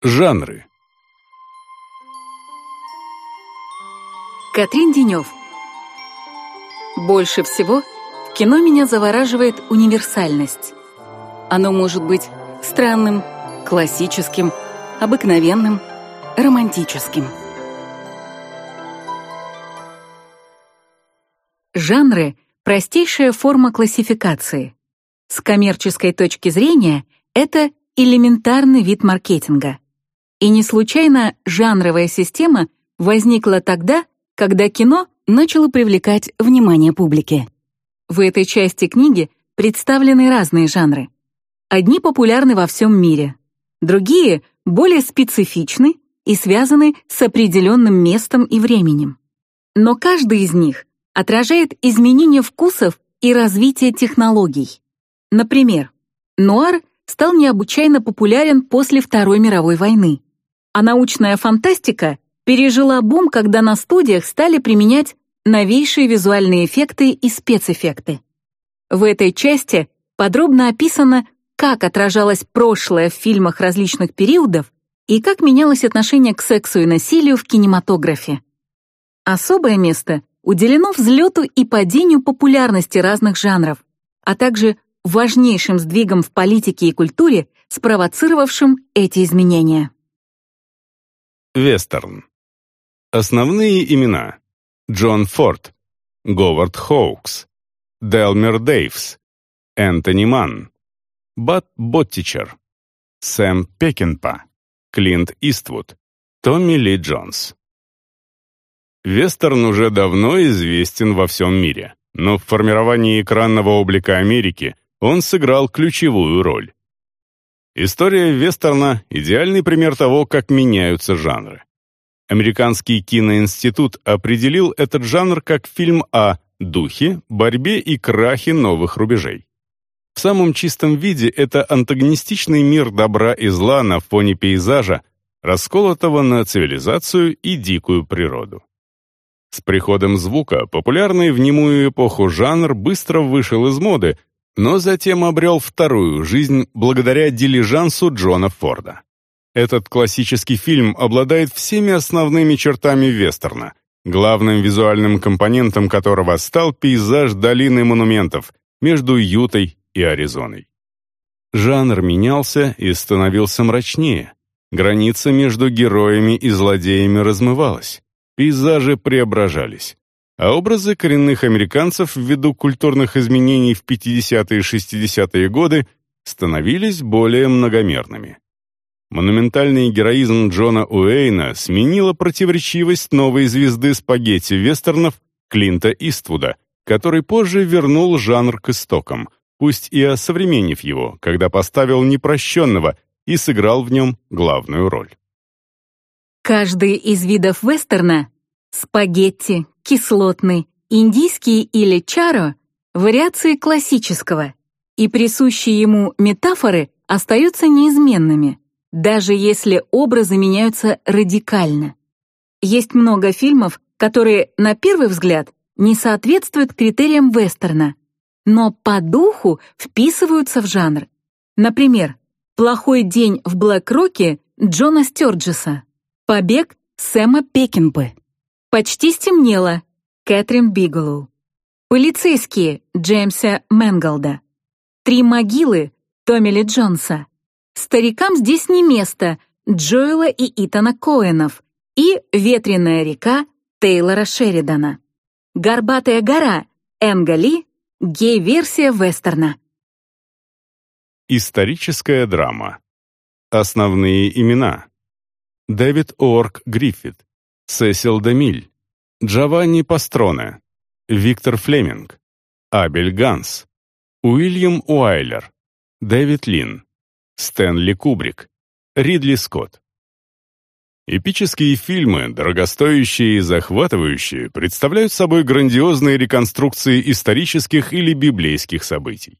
Жанры. Катрин Денев. Больше всего в кино меня завораживает универсальность. Оно может быть странным, классическим, обыкновенным, романтическим. Жанры — простейшая форма классификации. С коммерческой точки зрения это элементарный вид маркетинга. И не случайно жанровая система возникла тогда, когда кино начало привлекать внимание публики. В этой части книги представлены разные жанры. Одни популярны во всем мире, другие более специфичны и связаны с определенным местом и временем. Но каждый из них отражает изменение вкусов и развитие технологий. Например, нуар стал необычайно популярен после Второй мировой войны, а научная фантастика пережила бум, когда на студиях стали применять новейшие визуальные эффекты и спецэффекты. В этой части подробно описано, как отражалось прошлое в фильмах различных периодов и как менялось отношение к сексу и насилию в кинематографе. Особое место уделено взлету и падению популярности разных жанров, а также важнейшим сдвигом в политике и культуре, спровоцировавшим эти изменения. Вестерн. Основные имена. Джон Форд, Говард Хоукс, Делмер Дейвс, Энтони Манн, Бат Боттичер, Сэм Пекинпа, Клинт Иствуд, Томми Ли Джонс. Вестерн уже давно известен во всем мире, но в формировании экранного облика Америки он сыграл ключевую роль. История вестерна — идеальный пример того, как меняются жанры. Американский киноинститут определил этот жанр как фильм о духе, борьбе и крахе новых рубежей. В самом чистом виде это антагонистичный мир добра и зла на фоне пейзажа, расколотого на цивилизацию и дикую природу. С приходом звука популярный в немую эпоху жанр быстро вышел из моды, но затем обрел вторую жизнь благодаря дилижансу Джона Форда. Этот классический фильм обладает всеми основными чертами вестерна, главным визуальным компонентом которого стал пейзаж долины монументов между Ютой и Аризоной. Жанр менялся и становился мрачнее. Граница между героями и злодеями размывалась. Пейзажи преображались. А образы коренных американцев ввиду культурных изменений в 50-е и 60-е годы становились более многомерными. Монументальный героизм Джона Уэйна сменила противоречивость новой звезды спагетти-вестернов Клинта Иствуда, который позже вернул жанр к истокам, пусть и осовременив его, когда поставил непрощенного и сыграл в нем главную роль. Каждый из видов вестерна — спагетти, кислотный, индийский или чаро — вариации классического, и присущие ему метафоры остаются неизменными — даже если образы меняются радикально. Есть много фильмов, которые, на первый взгляд, не соответствуют критериям вестерна, но по духу вписываются в жанр. Например, «Плохой день в Блэк-Роке» Джона Стёрджеса, «Побег» Сэма Пекинпы, «Почти стемнело» Кэтрин Бигелоу, «Полицейские» Джеймса Мэнголда, «Три могилы» Томми Ли Джонса, Старикам здесь не место Джоэла и Итана Коэнов и Ветреная река Тейлора Шеридана. Горбатая гора Энга Ли, гей-версия вестерна. Историческая драма. Основные имена. Дэвид Орк Гриффит, Сесил Демиль, Джованни Пастроне, Виктор Флеминг, Абель Ганс, Уильям Уайлер, Дэвид Лин, Стэнли Кубрик, Ридли Скотт. Эпические фильмы, дорогостоящие и захватывающие, представляют собой грандиозные реконструкции исторических или библейских событий.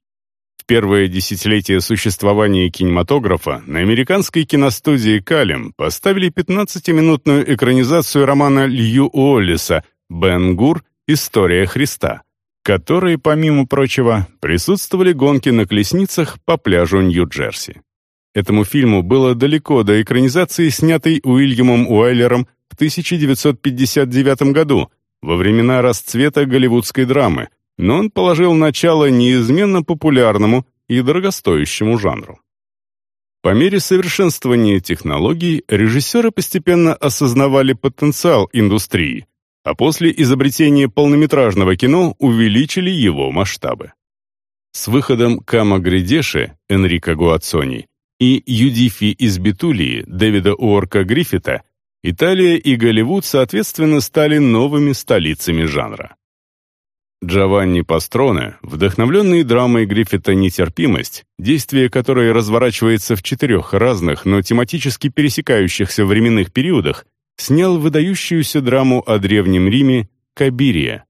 В первое десятилетие существования кинематографа на американской киностудии «Калем» поставили 15-минутную экранизацию романа Лью Уоллиса «Бен Гур. История Христа», которой, помимо прочего, присутствовали гонки на колесницах по пляжу Нью-Джерси. Этому фильму было далеко до экранизации, снятой Уильямом Уайлером в 1959 году, во времена расцвета голливудской драмы, но он положил начало неизменно популярному и дорогостоящему жанру. По мере совершенствования технологий режиссеры постепенно осознавали потенциал индустрии, а после изобретения полнометражного кино увеличили его масштабы. С выходом Кама Гридеши Энрико Гуацони и Юдифи из Бетулии Дэвида Уорка Гриффита Италия и Голливуд, соответственно, стали новыми столицами жанра. Джованни Пастроне, вдохновленный драмой Гриффита «Нетерпимость», действие которой разворачивается в четырех разных, но тематически пересекающихся временных периодах, снял выдающуюся драму о Древнем Риме «Кабирия».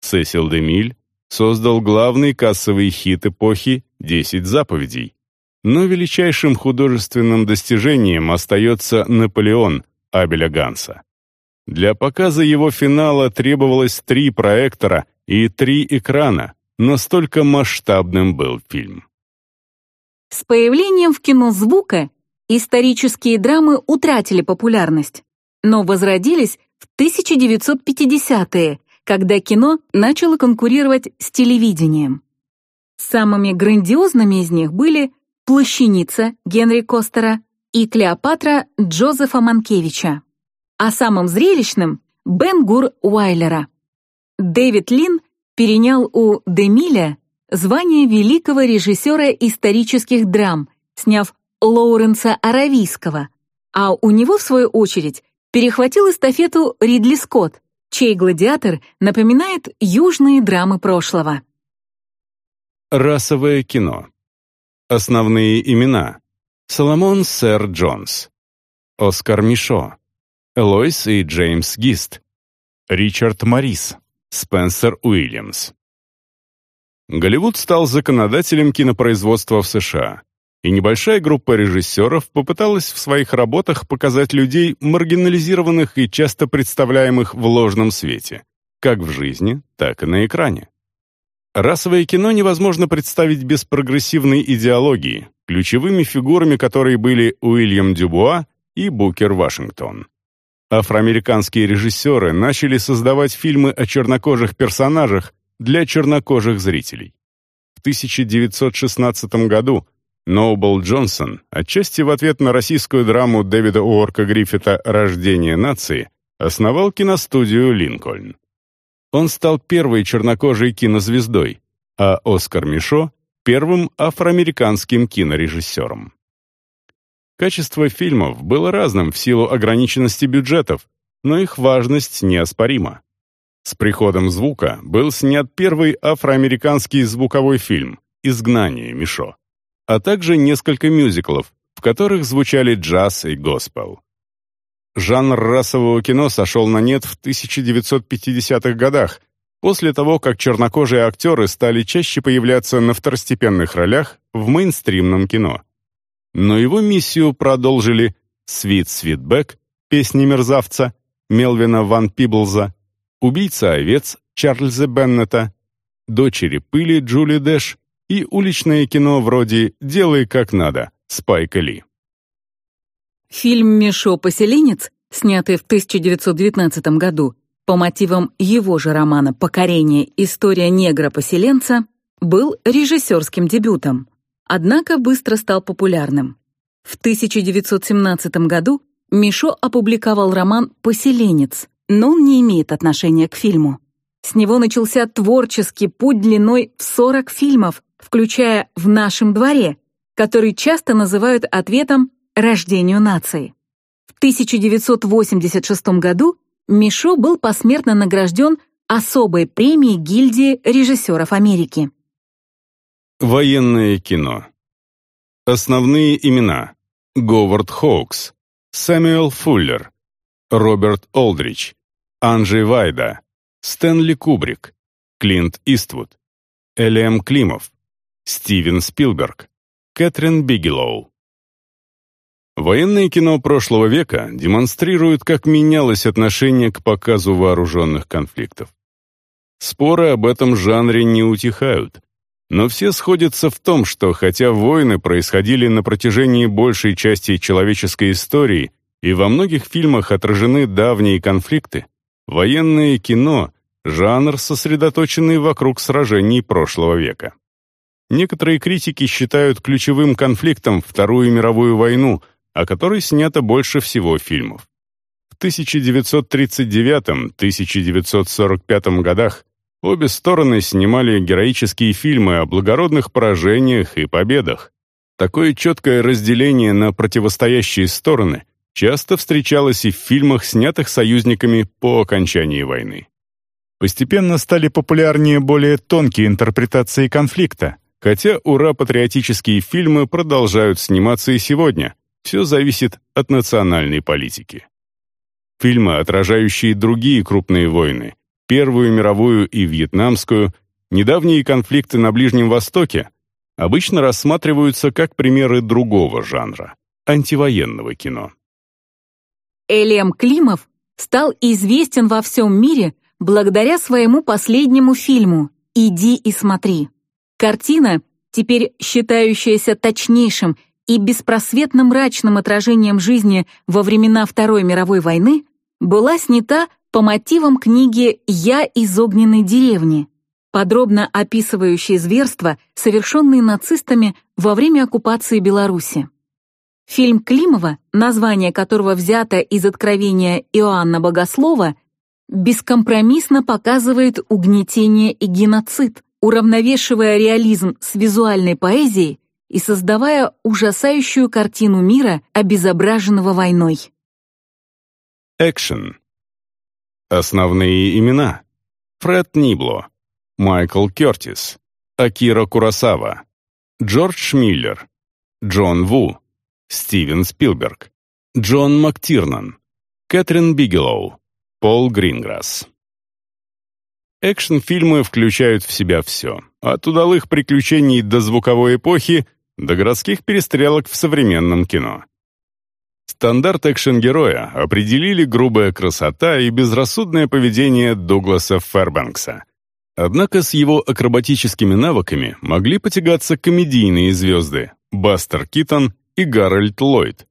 Сесил де Миль создал главный кассовый хит эпохи «Десять заповедей». Но величайшим художественным достижением остается «Наполеон» Абеля Ганса. Для показа его финала требовалось три проектора и три экрана, настолько масштабным был фильм. С появлением в кино звука исторические драмы утратили популярность, но возродились в 1950-е, когда кино начало конкурировать с телевидением. Самыми грандиозными из них были «Плащаница» Генри Костера и «Клеопатра» Джозефа Манкевича, а самым зрелищным — Бен Гур Уайлера. Дэвид Лин перенял у Демиля звание великого режиссера исторических драм, сняв Лоуренса Аравийского, а у него, в свою очередь, перехватил эстафету Ридли Скотт, чей «Гладиатор» напоминает южные драмы прошлого. Расовое кино. Основные имена. Соломон Сэр Джонс. Оскар Мишо. Элойс и Джеймс Гист. Ричард Моррис. Спенсер Уильямс. Голливуд стал законодателем кинопроизводства в США, и небольшая группа режиссеров попыталась в своих работах показать людей, маргинализированных и часто представляемых в ложном свете, как в жизни, так и на экране. Расовое кино невозможно представить без прогрессивной идеологии, ключевыми фигурами которой были Уильям Дюбуа и Букер Вашингтон афроамериканские режиссеры начали создавать фильмы о чернокожих персонажах для чернокожих зрителей. В 1916 году Ноубл Джонсон, отчасти в ответ на российскую драму Дэвида Уорка Гриффита «Рождение нации», основал киностудию «Линкольн». Он стал первой чернокожей кинозвездой, а Оскар Мишо — первым афроамериканским кинорежиссером. Качество фильмов было разным в силу ограниченности бюджетов, но их важность неоспорима. С приходом звука был снят первый афроамериканский звуковой фильм «Изгнание Мишо», а также несколько мюзиклов, в которых звучали джаз и госпел. Жанр расового кино сошел на нет в 1950-х годах, после того, как чернокожие актеры стали чаще появляться на второстепенных ролях в мейнстримном кино. Но его миссию продолжили «Свит Свитбэк», «Песни мерзавца», Мелвина Ван Пиблза, «Убийца овец» Чарльза Беннета, «Дочери пыли» Джули Дэш и уличное кино вроде «Делай как надо» Спайка Ли. Фильм «Мишо. Поселенец», снятый в 1919 году по мотивам его же романа «Покорение. История негра-поселенца», был режиссерским дебютом однако быстро стал популярным. В 1917 году Мишо опубликовал роман «Поселенец», но он не имеет отношения к фильму. С него начался творческий путь длиной в 40 фильмов, включая «В нашем дворе», который часто называют ответом «рождению нации». В 1986 году Мишо был посмертно награжден особой премией гильдии режиссеров Америки. Военное кино. Основные имена. Говард Хоукс, Сэмюэл Фуллер, Роберт Олдрич, Анджей Вайда, Стэнли Кубрик, Клинт Иствуд, Элем Климов, Стивен Спилберг, Кэтрин Бигелоу. Военное кино прошлого века демонстрирует, как менялось отношение к показу вооруженных конфликтов. Споры об этом жанре не утихают, Но все сходятся в том, что хотя войны происходили на протяжении большей части человеческой истории и во многих фильмах отражены давние конфликты, военное кино — жанр, сосредоточенный вокруг сражений прошлого века. Некоторые критики считают ключевым конфликтом Вторую мировую войну, о которой снято больше всего фильмов. В 1939-1945 годах обе стороны снимали героические фильмы о благородных поражениях и победах. Такое четкое разделение на противостоящие стороны часто встречалось и в фильмах, снятых союзниками по окончании войны. Постепенно стали популярнее более тонкие интерпретации конфликта, хотя ура-патриотические фильмы продолжают сниматься и сегодня. Все зависит от национальной политики. Фильмы, отражающие другие крупные войны, Первую мировую и Вьетнамскую, недавние конфликты на Ближнем Востоке, обычно рассматриваются как примеры другого жанра — антивоенного кино. Элем Климов стал известен во всем мире благодаря своему последнему фильму «Иди и смотри». Картина, теперь считающаяся точнейшим и беспросветно мрачным отражением жизни во времена Второй мировой войны, была снята по мотивам книги «Я из огненной деревни», подробно описывающей зверства, совершенные нацистами во время оккупации Беларуси. Фильм Климова, название которого взято из откровения Иоанна Богослова, бескомпромиссно показывает угнетение и геноцид, уравновешивая реализм с визуальной поэзией и создавая ужасающую картину мира, обезображенного войной. Экшен. Основные имена. Фред Нибло, Майкл Кертис, Акира Курасава, Джордж Миллер, Джон Ву, Стивен Спилберг, Джон Мактирнан, Кэтрин Бигелоу, Пол Гринграсс. Экшн-фильмы включают в себя все, от удалых приключений до звуковой эпохи, до городских перестрелок в современном кино. Стандарт экшен-героя определили грубая красота и безрассудное поведение Дугласа Фербанкса. Однако с его акробатическими навыками могли потягаться комедийные звезды Бастер Китон и Гарольд Ллойд.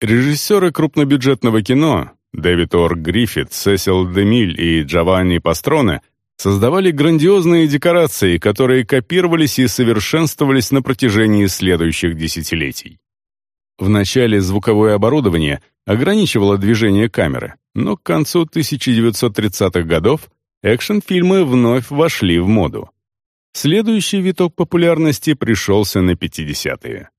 Режиссеры крупнобюджетного кино Дэвид Уорк Гриффит, Сесил Демилль и Джованни Пастроне создавали грандиозные декорации, которые копировались и совершенствовались на протяжении следующих десятилетий. Вначале звуковое оборудование ограничивало движение камеры, но к концу 1930-х годов экшн-фильмы вновь вошли в моду. Следующий виток популярности пришелся на 50-е.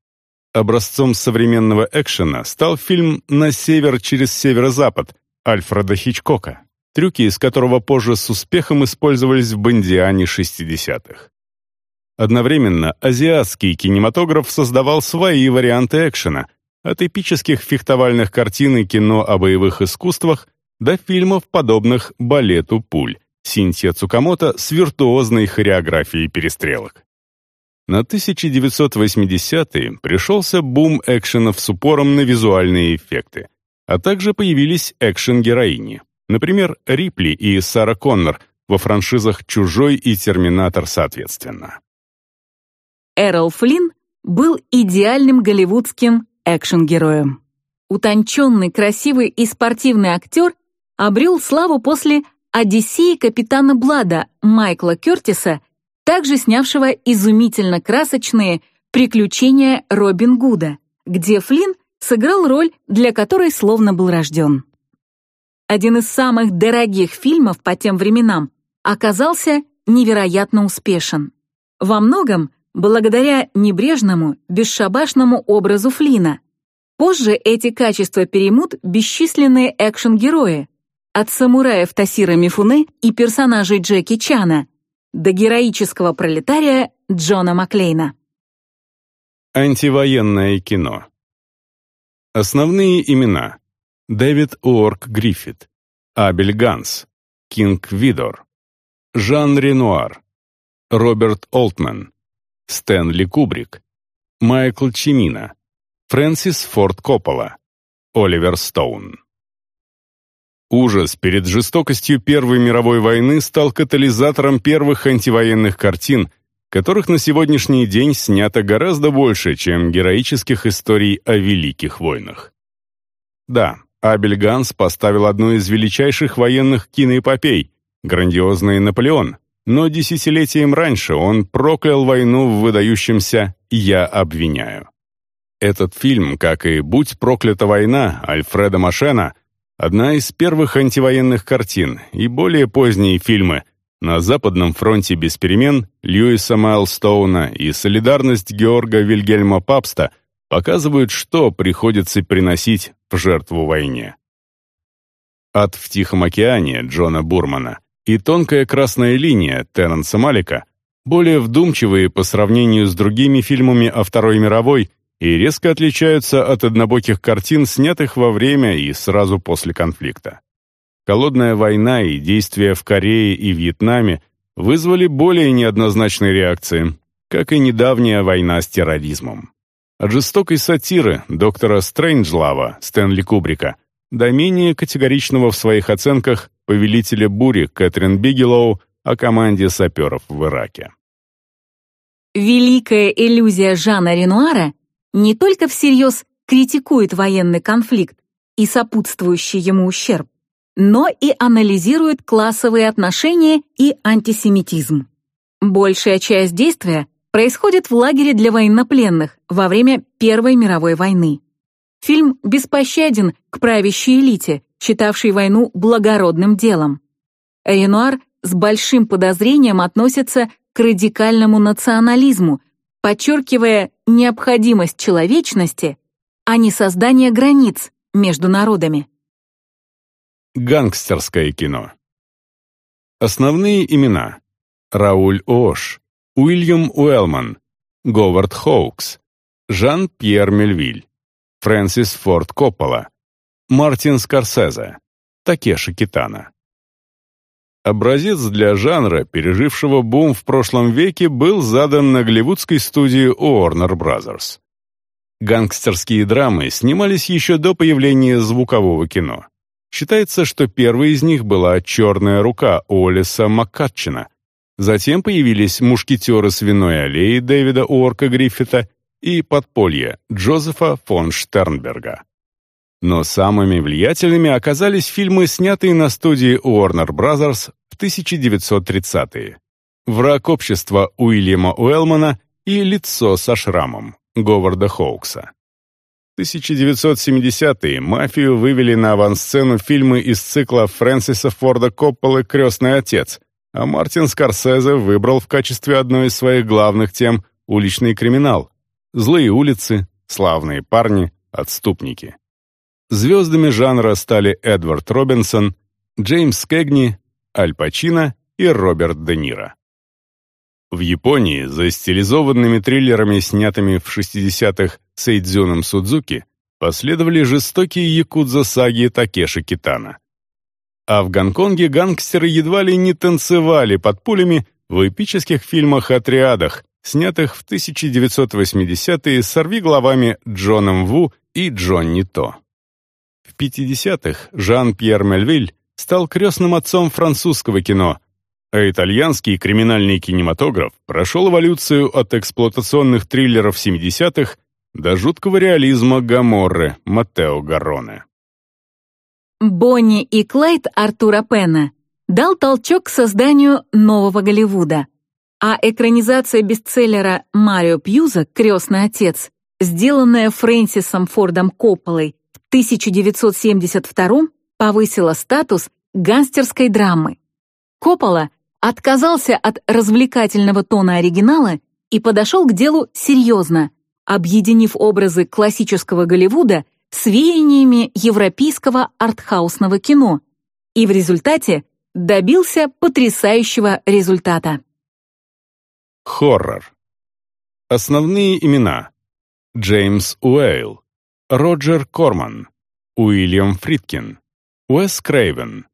Образцом современного экшена стал фильм «На север через северо-запад» Альфреда Хичкока, трюки из которого позже с успехом использовались в «Бондиане» 60-х. Одновременно азиатский кинематограф создавал свои варианты экшена, от эпических фехтовальных картин и кино о боевых искусствах до фильмов, подобных «Балету пуль» Синтия Цукамото с виртуозной хореографией перестрелок. На 1980-е пришелся бум экшенов с упором на визуальные эффекты, а также появились экшен-героини, например, Рипли и Сара Коннор во франшизах «Чужой» и «Терминатор» соответственно. Эрол Флинн был идеальным голливудским экшен-героем. Утонченный, красивый и спортивный актер обрел славу после «Одиссеи капитана Блада» Майкла Кертиса, также снявшего изумительно красочные «Приключения Робин Гуда», где Флинн сыграл роль, для которой словно был рожден. Один из самых дорогих фильмов по тем временам оказался невероятно успешен. Во многом благодаря небрежному, бесшабашному образу Флина. Позже эти качества переймут бесчисленные экшен-герои, от самураев Тасира Мифуне и персонажей Джеки Чана до героического пролетария Джона Маклейна. Антивоенное кино. Основные имена. Дэвид Уорк Гриффит, Абель Ганс, Кинг Видор, Жан Ренуар, Роберт Олтман, Стэнли Кубрик, Майкл Чимина, Фрэнсис Форд Коппола, Оливер Стоун. Ужас перед жестокостью Первой мировой войны стал катализатором первых антивоенных картин, которых на сегодняшний день снято гораздо больше, чем героических историй о великих войнах. Да, Абель Ганс поставил одну из величайших военных киноэпопей — грандиозный «Наполеон», но десятилетием раньше он проклял войну в выдающемся «Я обвиняю». Этот фильм, как и «Будь проклята война» Альфреда Машена, одна из первых антивоенных картин и более поздние фильмы «На Западном фронте без перемен» Льюиса Майлстоуна и «Солидарность Георга Вильгельма Папста» показывают, что приходится приносить в жертву войне. «Ад в Тихом океане» Джона Бурмана и «Тонкая красная линия» Терренса Малика более вдумчивые по сравнению с другими фильмами о Второй мировой и резко отличаются от однобоких картин, снятых во время и сразу после конфликта. Холодная война и действия в Корее и Вьетнаме вызвали более неоднозначные реакции, как и недавняя война с терроризмом. От жестокой сатиры доктора Стрэнджлава Стэнли Кубрика до менее категоричного в своих оценках повелителя бури Кэтрин Бигелоу о команде саперов в Ираке. Великая иллюзия Жана Ренуара не только всерьез критикует военный конфликт и сопутствующий ему ущерб, но и анализирует классовые отношения и антисемитизм. Большая часть действия происходит в лагере для военнопленных во время Первой мировой войны. Фильм беспощаден к правящей элите, считавшей войну благородным делом. Ренуар с большим подозрением относится к радикальному национализму, подчеркивая необходимость человечности, а не создание границ между народами. Гангстерское кино. Основные имена. Рауль Ош, Уильям Уэллман, Говард Хоукс, Жан-Пьер Мельвиль, Фрэнсис Форд Коппола, Мартин Скорсезе, Такеши Китана. Образец для жанра, пережившего бум в прошлом веке, был задан на голливудской студии Warner Bros. Гангстерские драмы снимались еще до появления звукового кино. Считается, что первой из них была «Черная рука» Олиса Маккатчина. Затем появились «Мушкетеры свиной аллеи» Дэвида Уорка Гриффита и «Подполье» Джозефа фон Штернберга. Но самыми влиятельными оказались фильмы, снятые на студии Warner Bros. в 1930-е. «Враг общества» Уильяма Уэллмана и «Лицо со шрамом» Говарда Хоукса. В 1970-е мафию вывели на авансцену фильмы из цикла Фрэнсиса Форда Копполы «Крестный отец», а Мартин Скорсезе выбрал в качестве одной из своих главных тем уличный криминал, злые улицы, славные парни, отступники. Звездами жанра стали Эдвард Робинсон, Джеймс Кэгни, Аль Пачино и Роберт Де Ниро. В Японии за стилизованными триллерами, снятыми в 60-х Сейдзюном Судзуки, последовали жестокие якудза-саги Такеши Китана. А в Гонконге гангстеры едва ли не танцевали под пулями в эпических фильмах-отрядах, снятых в 1980-е сорви главами Джоном Ву и Джонни То. В 50-х Жан-Пьер Мельвиль стал крестным отцом французского кино, а итальянский криминальный кинематограф прошел эволюцию от эксплуатационных триллеров 70-х до жуткого реализма Гаморры Маттео Гарроне. Бонни и Клайд Артура Пена дал толчок к созданию нового Голливуда, а экранизация бестселлера Марио Пьюза «Крестный отец», сделанная Фрэнсисом Фордом Копполой 1972 повысила статус гангстерской драмы. Коппола отказался от развлекательного тона оригинала и подошел к делу серьезно, объединив образы классического Голливуда с веяниями европейского артхаусного кино и в результате добился потрясающего результата. Хоррор. Основные имена. Джеймс Уэйл, Роджер Корман, Уильям Фридкин, Уэс Крейвен,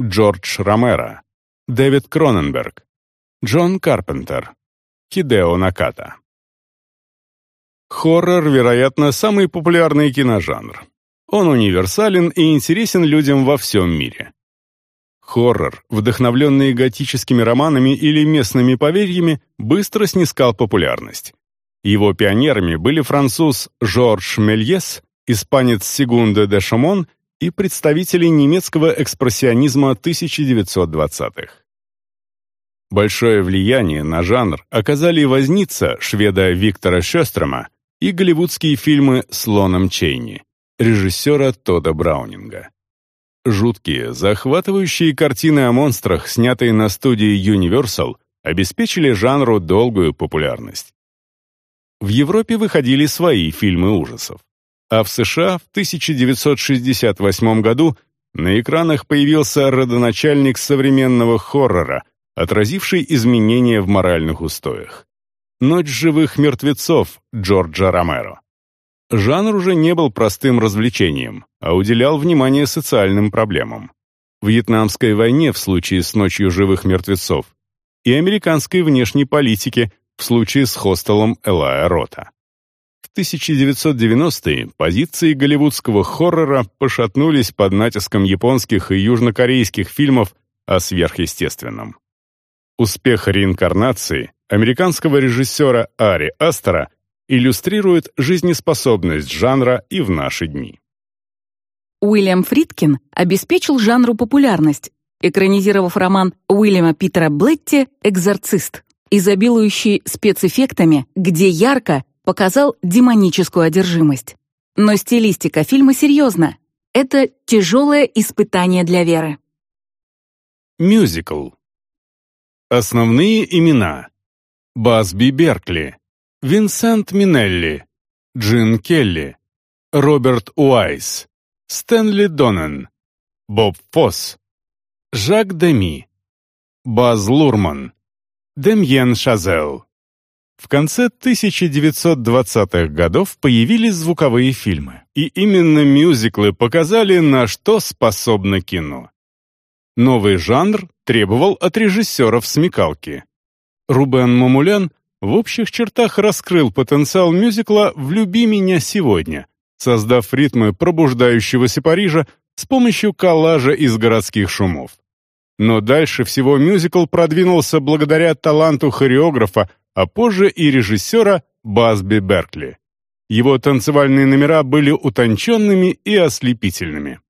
Джордж Ромеро, Дэвид Кроненберг, Джон Карпентер, Хидео Наката. Хоррор, вероятно, самый популярный киножанр. Он универсален и интересен людям во всем мире. Хоррор, вдохновленный готическими романами или местными поверьями, быстро снискал популярность. Его пионерами были француз Жорж Мельес, испанец Сигунде де Шамон и представители немецкого экспрессионизма 1920-х. Большое влияние на жанр оказали возница шведа Виктора Шёстрема и голливудские фильмы с Лоном Чейни, режиссера Тода Браунинга. Жуткие, захватывающие картины о монстрах, снятые на студии Universal, обеспечили жанру долгую популярность. В Европе выходили свои фильмы ужасов. А в США в 1968 году на экранах появился родоначальник современного хоррора, отразивший изменения в моральных устоях. «Ночь живых мертвецов» Джорджа Ромеро. Жанр уже не был простым развлечением, а уделял внимание социальным проблемам. Вьетнамской войне в случае с «Ночью живых мертвецов» и американской внешней политике в случае с хостелом Элая Рота. В 1990-е позиции голливудского хоррора пошатнулись под натиском японских и южнокорейских фильмов о сверхъестественном. Успех реинкарнации американского режиссера Ари Астера иллюстрирует жизнеспособность жанра и в наши дни. Уильям Фридкин обеспечил жанру популярность, экранизировав роман Уильяма Питера Блетти «Экзорцист», изобилующий спецэффектами, где ярко показал демоническую одержимость. Но стилистика фильма серьезна. Это тяжелое испытание для веры. Мюзикл. Основные имена. Басби Беркли, Винсент Минелли, Джин Келли, Роберт Уайс, Стэнли Доннен, Боб Фосс, Жак Деми, Баз Лурман, Демьен Шазел. В конце 1920-х годов появились звуковые фильмы, и именно мюзиклы показали, на что способно кино. Новый жанр требовал от режиссеров смекалки. Рубен Мамулян в общих чертах раскрыл потенциал мюзикла «Влюби меня сегодня», создав ритмы пробуждающегося Парижа с помощью коллажа из городских шумов. Но дальше всего мюзикл продвинулся благодаря таланту хореографа а позже и режиссера Басби Беркли. Его танцевальные номера были утонченными и ослепительными.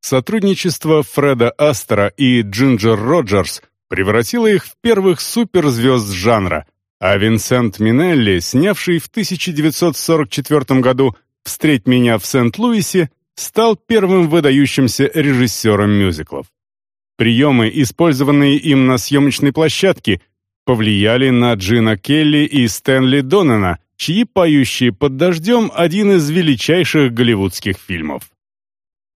Сотрудничество Фреда Астера и Джинджер Роджерс превратило их в первых суперзвезд жанра, а Винсент Минелли, снявший в 1944 году «Встреть меня в Сент-Луисе», стал первым выдающимся режиссером мюзиклов. Приемы, использованные им на съемочной площадке, повлияли на Джина Келли и Стэнли Доннена, чьи «Поющие под дождем» — один из величайших голливудских фильмов.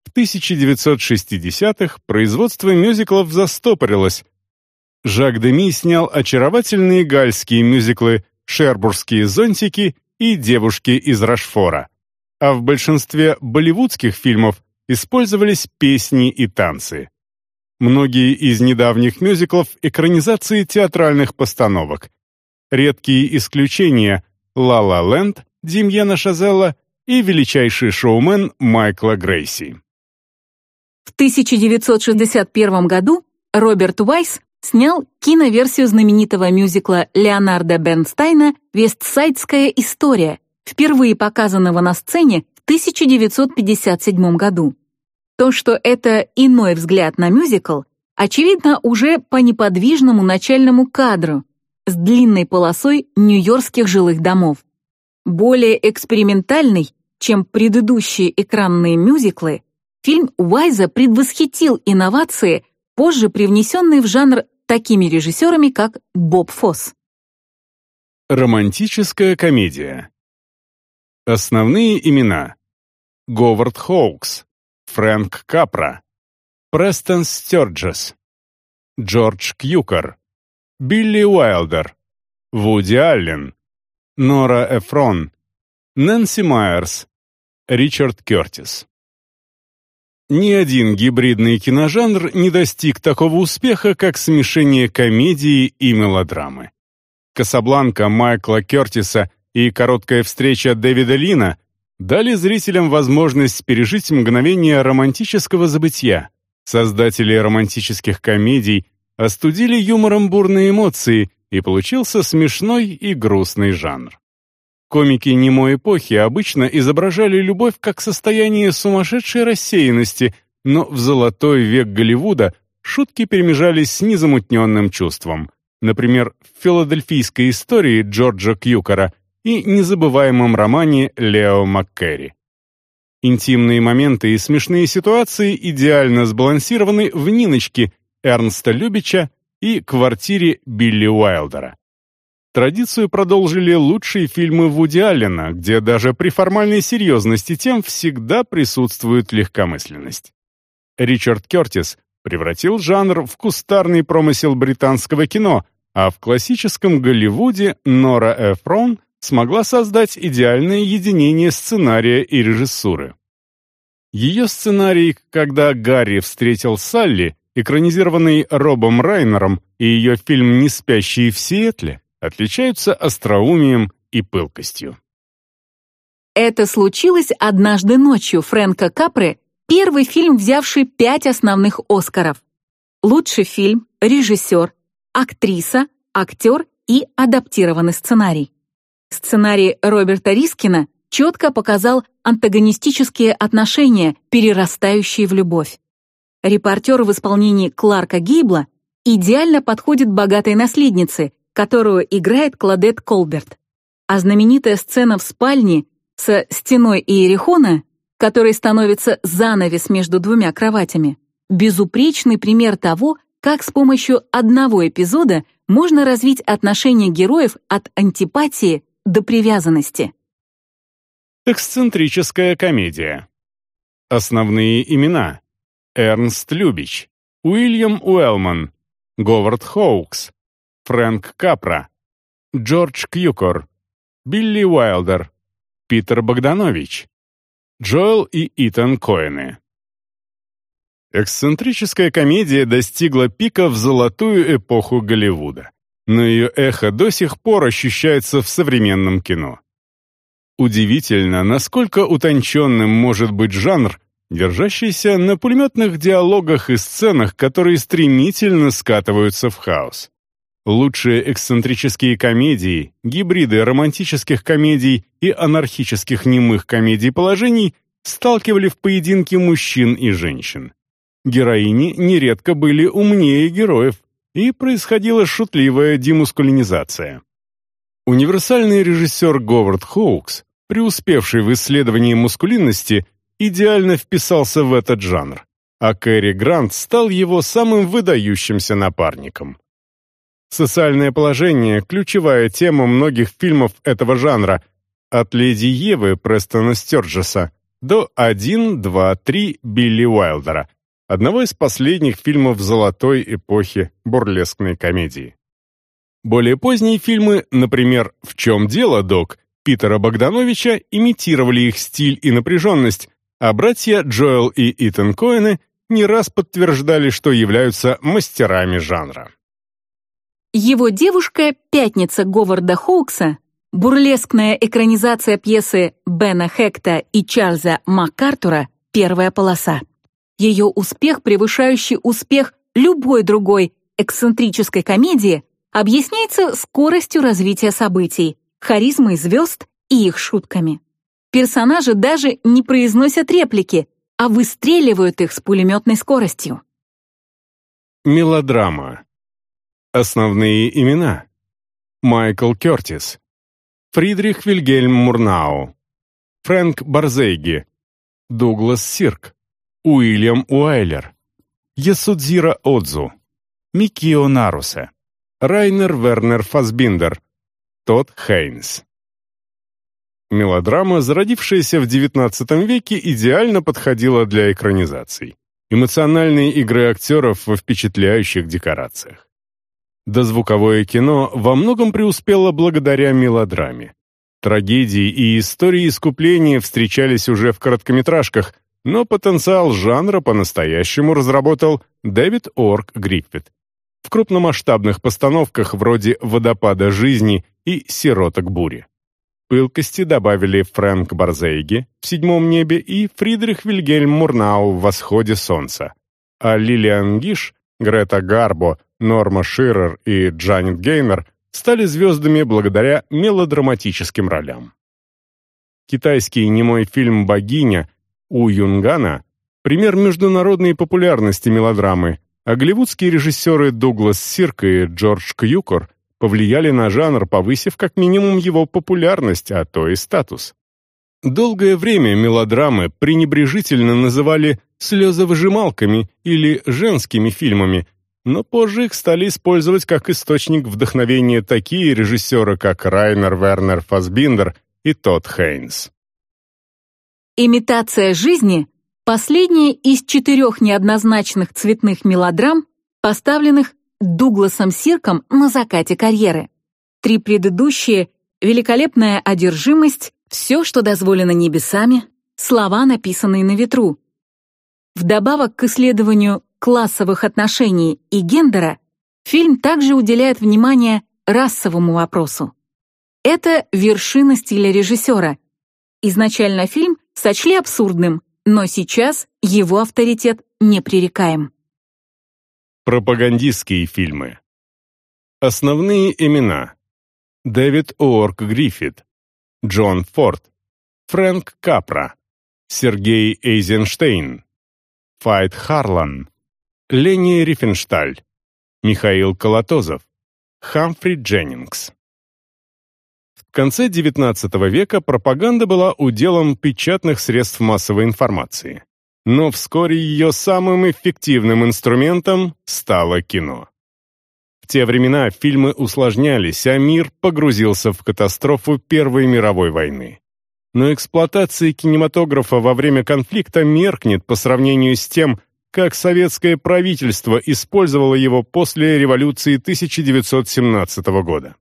В 1960-х производство мюзиклов застопорилось. Жак Деми снял очаровательные гальские мюзиклы «Шербургские зонтики» и «Девушки из Рашфора», а в большинстве болливудских фильмов использовались песни и танцы. Многие из недавних мюзиклов — экранизации театральных постановок. Редкие исключения — «Ла Ла Ленд», Демьена Шазелла и величайший шоумен Майкла Грейси. В 1961 году Роберт Уайс снял киноверсию знаменитого мюзикла Леонарда Бернстайна «Вестсайдская история», впервые показанного на сцене в 1957 году. То, что это иной взгляд на мюзикл, очевидно уже по неподвижному начальному кадру с длинной полосой нью-йоркских жилых домов. Более экспериментальный, чем предыдущие экранные мюзиклы, фильм Уайза предвосхитил инновации, позже привнесенные в жанр такими режиссерами, как Боб Фосс. Романтическая комедия. Основные имена. Говард Хоукс, Фрэнк Капра, Престон Стёрджес, Джордж Кьюкер, Билли Уайлдер, Вуди Аллен, Нора Эфрон, Нэнси Майерс, Ричард Кёртис. Ни один гибридный киножанр не достиг такого успеха, как смешение комедии и мелодрамы. «Касабланка» Майкла Кёртиса и «Короткая встреча» Дэвида Лина дали зрителям возможность пережить мгновение романтического забытия, Создатели романтических комедий остудили юмором бурные эмоции, и получился смешной и грустный жанр. Комики немой эпохи обычно изображали любовь как состояние сумасшедшей рассеянности, но в золотой век Голливуда шутки перемежались с незамутненным чувством. Например, в филадельфийской истории Джорджа Кьюкера и незабываемом романе Лео Маккерри. Интимные моменты и смешные ситуации идеально сбалансированы в «Ниночке» Эрнста Любича и «Квартире» Билли Уайлдера. Традицию продолжили лучшие фильмы Вуди Аллена, где даже при формальной серьезности тем всегда присутствует легкомысленность. Ричард Кертис превратил жанр в кустарный промысел британского кино, а в классическом Голливуде Нора Эфрон смогла создать идеальное единение сценария и режиссуры. Ее сценарий «Когда Гарри встретил Салли», экранизированный Робом Райнером, и ее фильм «Не спящие в Сиэтле» отличаются остроумием и пылкостью. Это случилось однажды ночью Фрэнка Капре, первый фильм, взявший пять основных «Оскаров». Лучший фильм, режиссер, актриса, актер и адаптированный сценарий. Сценарий Роберта Рискина четко показал антагонистические отношения, перерастающие в любовь. Репортер в исполнении Кларка Гейбла идеально подходит богатой наследнице, которую играет Кладет Колберт. А знаменитая сцена в спальне со стеной Иерихона, которой становится занавес между двумя кроватями, безупречный пример того, как с помощью одного эпизода можно развить отношения героев от антипатии до привязанности. Эксцентрическая комедия. Основные имена. Эрнст Любич, Уильям Уэллман, Говард Хоукс, Фрэнк Капра, Джордж Кьюкор, Билли Уайлдер, Питер Богданович, Джоэл и Итан Коэны. Эксцентрическая комедия достигла пика в золотую эпоху Голливуда, но ее эхо до сих пор ощущается в современном кино. Удивительно, насколько утонченным может быть жанр, держащийся на пулеметных диалогах и сценах, которые стремительно скатываются в хаос. Лучшие эксцентрические комедии, гибриды романтических комедий и анархических немых комедий положений сталкивали в поединке мужчин и женщин. Героини нередко были умнее героев, и происходила шутливая демускулинизация. Универсальный режиссер Говард Хоукс, преуспевший в исследовании мускулинности, идеально вписался в этот жанр, а Кэрри Грант стал его самым выдающимся напарником. Социальное положение – ключевая тема многих фильмов этого жанра, от «Леди Евы» Престона Стёрджеса до «1, 2, 3» Билли Уайлдера, одного из последних фильмов золотой эпохи бурлескной комедии. Более поздние фильмы, например, «В чем дело, док?» Питера Богдановича имитировали их стиль и напряженность, а братья Джоэл и Итан Коэны не раз подтверждали, что являются мастерами жанра. Его девушка «Пятница» Говарда Хоукса, бурлескная экранизация пьесы Бена Хекта и Чарльза МакАртура «Первая полоса». Ее успех, превышающий успех любой другой эксцентрической комедии, объясняется скоростью развития событий, харизмой звезд и их шутками. Персонажи даже не произносят реплики, а выстреливают их с пулеметной скоростью. Мелодрама. Основные имена. Майкл Кертис. Фридрих Вильгельм Мурнау. Фрэнк Барзейги. Дуглас Сирк. Уильям Уайлер, Ясудзира Отзу, Микио Нарусе, Райнер Вернер Фасбиндер, Тодд Хейнс. Мелодрама, зародившаяся в XIX веке, идеально подходила для экранизаций. Эмоциональные игры актеров во впечатляющих декорациях. Дозвуковое кино во многом преуспело благодаря мелодраме. Трагедии и истории искупления встречались уже в короткометражках, но потенциал жанра по-настоящему разработал Дэвид Орк Гриффит. В крупномасштабных постановках вроде «Водопада жизни» и «Сироток бури». Пылкости добавили Фрэнк Барзейги в «Седьмом небе» и Фридрих Вильгельм Мурнау в «Восходе солнца». а Лилиан Гиш, Грета Гарбо, Норма Ширер и Джанет Гейнер стали звездами благодаря мелодраматическим ролям. Китайский немой фильм «Богиня» У Юнгана — пример международной популярности мелодрамы, а голливудские режиссеры Дуглас Сирк и Джордж Кьюкор повлияли на жанр, повысив как минимум его популярность, а то и статус. Долгое время мелодрамы пренебрежительно называли слезовыжималками или женскими фильмами, но позже их стали использовать как источник вдохновения такие режиссеры, как Райнер Вернер Фасбиндер и Тодд Хейнс. Имитация жизни — последняя из четырех неоднозначных цветных мелодрам, поставленных Дугласом Сирком на закате карьеры. Три предыдущие — великолепная одержимость, все, что дозволено небесами, слова, написанные на ветру. Вдобавок к исследованию классовых отношений и гендера, фильм также уделяет внимание расовому вопросу. Это вершина стиля режиссера. Изначально фильм сочли абсурдным, но сейчас его авторитет непререкаем. Пропагандистские фильмы. Основные имена. Дэвид Уорк Гриффит, Джон Форд, Фрэнк Капра, Сергей Эйзенштейн, Файт Харлан, Лени Рифеншталь, Михаил Колотозов, Хамфри Дженнингс. В конце XIX века пропаганда была уделом печатных средств массовой информации. Но вскоре ее самым эффективным инструментом стало кино. В те времена фильмы усложнялись, а мир погрузился в катастрофу Первой мировой войны. Но эксплуатация кинематографа во время конфликта меркнет по сравнению с тем, как советское правительство использовало его после революции 1917 года.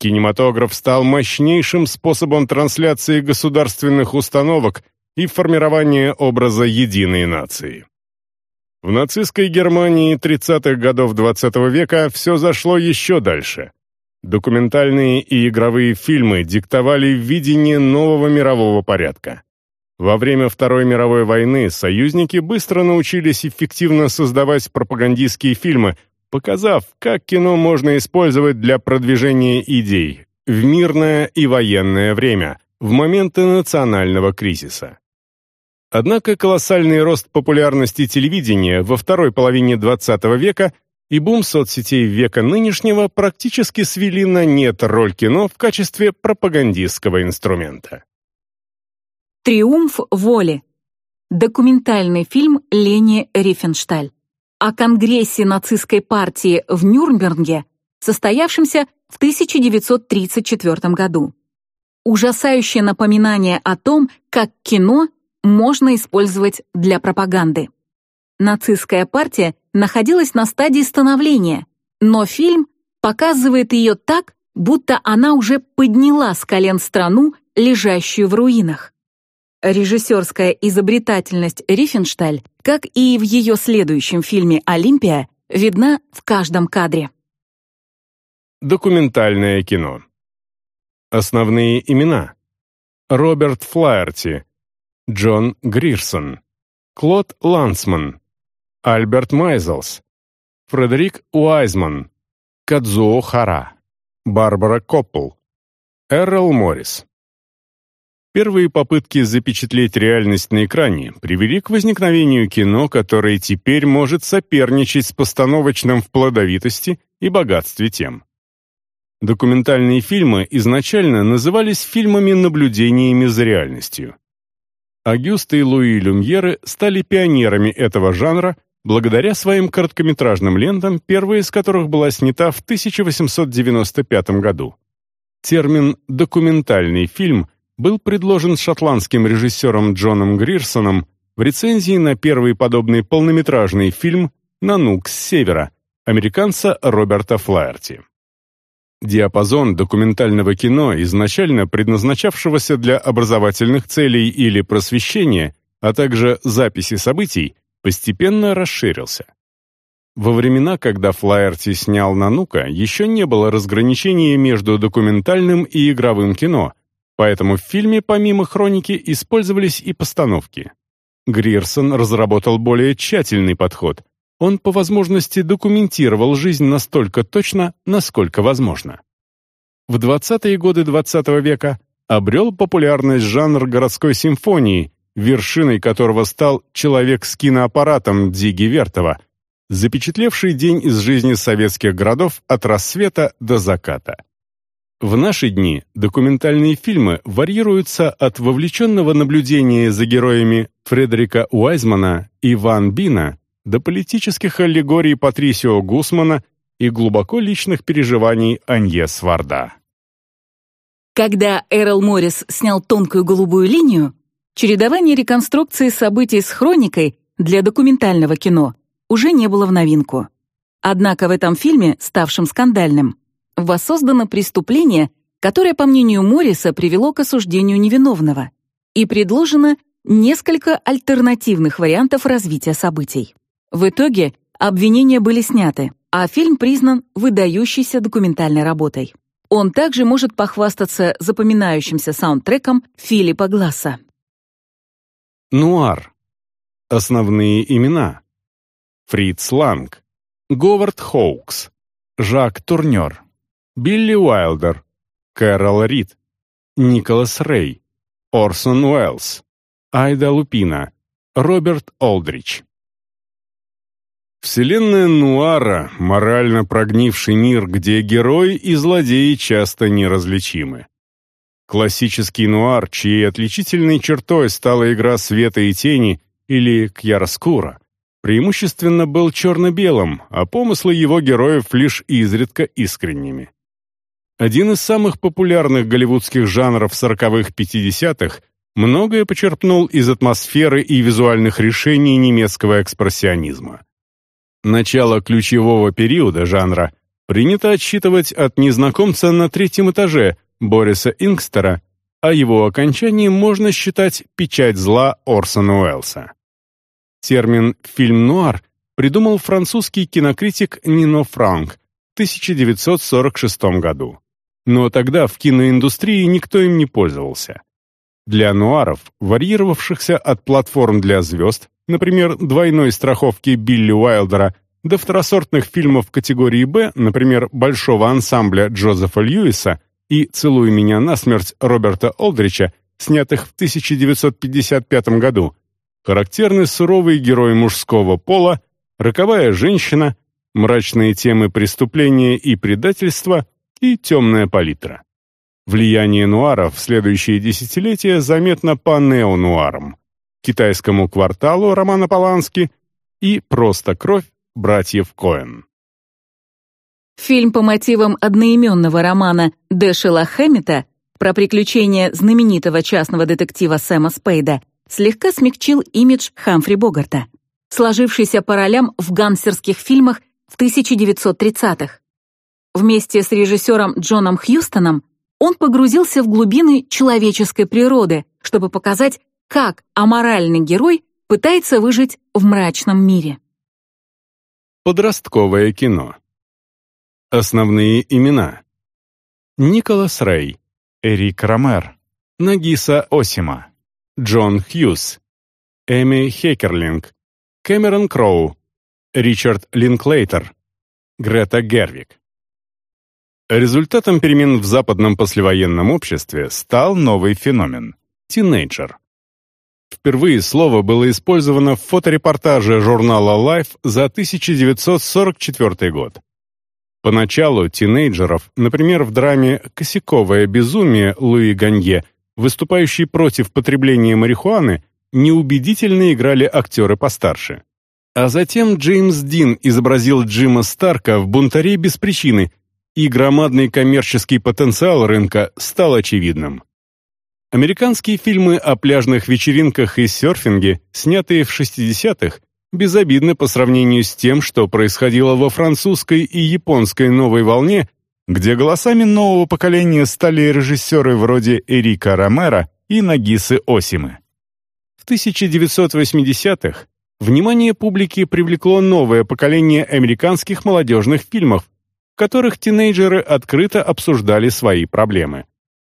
Кинематограф стал мощнейшим способом трансляции государственных установок и формирования образа единой нации. В нацистской Германии 30-х годов XX -го века все зашло еще дальше. Документальные и игровые фильмы диктовали видение нового мирового порядка. Во время Второй мировой войны союзники быстро научились эффективно создавать пропагандистские фильмы, показав, как кино можно использовать для продвижения идей в мирное и военное время, в моменты национального кризиса. Однако колоссальный рост популярности телевидения во второй половине XX века и бум соцсетей века нынешнего практически свели на нет роль кино в качестве пропагандистского инструмента. «Триумф воли» — документальный фильм Лени Рифеншталь о Конгрессе нацистской партии в Нюрнберге, состоявшемся в 1934 году. Ужасающее напоминание о том, как кино можно использовать для пропаганды. Нацистская партия находилась на стадии становления, но фильм показывает ее так, будто она уже подняла с колен страну, лежащую в руинах. Режиссерская изобретательность Рифеншталь, как и в ее следующем фильме «Олимпия», видна в каждом кадре. Документальное кино. Основные имена. Роберт Флаерти, Джон Грирсон, Клод Лансман, Альберт Майзелс, Фредерик Уайзман, Кадзуо Хара, Барбара Коппл, Эррол Моррис. Первые попытки запечатлеть реальность на экране привели к возникновению кино, которое теперь может соперничать с постановочным в плодовитости и богатстве тем. Документальные фильмы изначально назывались фильмами-наблюдениями за реальностью. Агюста и Луи Люмьеры стали пионерами этого жанра благодаря своим короткометражным лентам, первая из которых была снята в 1895 году. Термин «документальный фильм» был предложен шотландским режиссером Джоном Грирсоном в рецензии на первый подобный полнометражный фильм «Нанук с севера» американца Роберта Флаерти. Диапазон документального кино, изначально предназначавшегося для образовательных целей или просвещения, а также записи событий, постепенно расширился. Во времена, когда Флаерти снял «Нанука», еще не было разграничения между документальным и игровым кино, Поэтому в фильме помимо хроники использовались и постановки. Грирсон разработал более тщательный подход, он по возможности документировал жизнь настолько точно, насколько возможно. В 20-е годы XX -го века обрел популярность жанр городской симфонии, вершиной которого стал «Человек с киноаппаратом» Дзиги Вертова, запечатлевший день из жизни советских городов от рассвета до заката. В наши дни документальные фильмы варьируются от вовлеченного наблюдения за героями Фредерика Уайзмана и Ван Бина до политических аллегорий Патрисио Гусмана и глубоко личных переживаний Анье Сварда. Когда Эрл Моррис снял тонкую голубую линию, чередование реконструкции событий с хроникой для документального кино уже не было в новинку. Однако в этом фильме, ставшем скандальным, воссоздано преступление, которое, по мнению Морриса, привело к осуждению невиновного, и предложено несколько альтернативных вариантов развития событий. В итоге обвинения были сняты, а фильм признан выдающейся документальной работой. Он также может похвастаться запоминающимся саундтреком Филиппа Гласса. Нуар. Основные имена. Фриц Ланг, Говард Хоукс, Жак Турнер, Билли Уайлдер, Кэрол Рид, Николас Рей, Орсон Уэллс, Айда Лупина, Роберт Олдрич. Вселенная Нуара — морально прогнивший мир, где герои и злодеи часто неразличимы. Классический нуар, чьей отличительной чертой стала игра света и тени или кьяроскура, преимущественно был черно-белым, а помыслы его героев лишь изредка искренними. Один из самых популярных голливудских жанров 40-х-50-х многое почерпнул из атмосферы и визуальных решений немецкого экспрессионизма. Начало ключевого периода жанра принято отсчитывать от незнакомца на третьем этаже Бориса Ингстера, а его окончанием можно считать «Печать зла» Орсона Уэллса. Термин «фильм-нуар» придумал французский кинокритик Нино Франк в 1946 году но тогда в киноиндустрии никто им не пользовался. Для нуаров, варьировавшихся от платформ для звезд, например, двойной страховки Билли Уайлдера, до второсортных фильмов категории «Б», например, большого ансамбля Джозефа Льюиса и «Целуй меня насмерть» Роберта Олдрича, снятых в 1955 году, характерны суровый герой мужского пола, роковая женщина, мрачные темы преступления и предательства — и темная палитра. Влияние нуара в следующие десятилетия заметно по неонуарам, китайскому кварталу Романа Полански и «Просто кровь» братьев Коэн. Фильм по мотивам одноименного романа Дэшела Хэммета про приключения знаменитого частного детектива Сэма Спейда слегка смягчил имидж Хамфри Богарта, сложившийся по ролям в гангстерских фильмах в 1930-х. Вместе с режиссером Джоном Хьюстоном он погрузился в глубины человеческой природы, чтобы показать, как аморальный герой пытается выжить в мрачном мире. Подростковое кино. Основные имена. Николас Рей, Эрик Ромер, Нагиса Осима, Джон Хьюз, Эми Хекерлинг, Кэмерон Кроу, Ричард Линклейтер, Грета Гервик. Результатом перемен в западном послевоенном обществе стал новый феномен – тинейджер. Впервые слово было использовано в фоторепортаже журнала Life за 1944 год. Поначалу тинейджеров, например, в драме «Косяковое безумие» Луи Ганье, выступающий против потребления марихуаны, неубедительно играли актеры постарше. А затем Джеймс Дин изобразил Джима Старка в «Бунтаре без причины», и громадный коммерческий потенциал рынка стал очевидным. Американские фильмы о пляжных вечеринках и серфинге, снятые в 60-х, безобидны по сравнению с тем, что происходило во французской и японской новой волне, где голосами нового поколения стали режиссеры вроде Эрика Ромера и Нагисы Осимы. В 1980-х внимание публики привлекло новое поколение американских молодежных фильмов, в которых тинейджеры открыто обсуждали свои проблемы.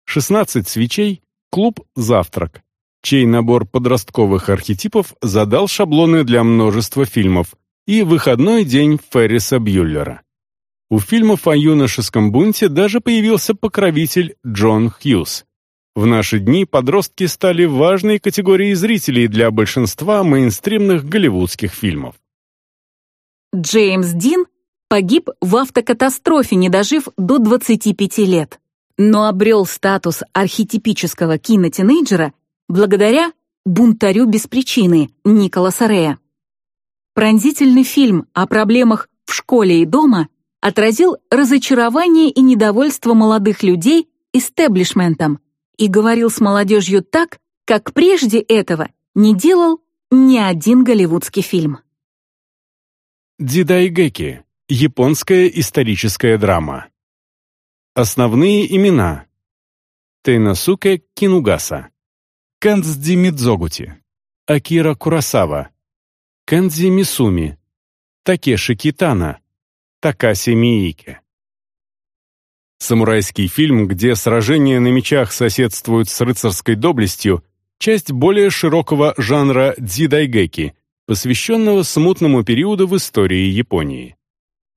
«16 свечей», клуб «Завтрак», чей набор подростковых архетипов задал шаблоны для множества фильмов, и «Выходной день Ферриса Бьюллера». У фильмов о юношеском бунте даже появился покровитель Джон Хьюз. В наши дни подростки стали важной категорией зрителей для большинства мейнстримных голливудских фильмов. Джеймс Дин погиб в автокатастрофе, не дожив до 25 лет, но обрел статус архетипического кинотинейджера благодаря «Бунтарю без причины» Николаса Рея. Пронзительный фильм о проблемах в школе и дома отразил разочарование и недовольство молодых людей истеблишментом и говорил с молодежью так, как прежде этого не делал ни один голливудский фильм. Дидайгэки – японская историческая драма. Основные имена Тейнасуке Кинугаса Кэндзи Мидзогути Акира Курасава Кэнзи Мисуми Такеши Китана Такаси Миике Самурайский фильм, где сражения на мечах соседствуют с рыцарской доблестью, часть более широкого жанра дзидайгэки, посвященного смутному периоду в истории Японии.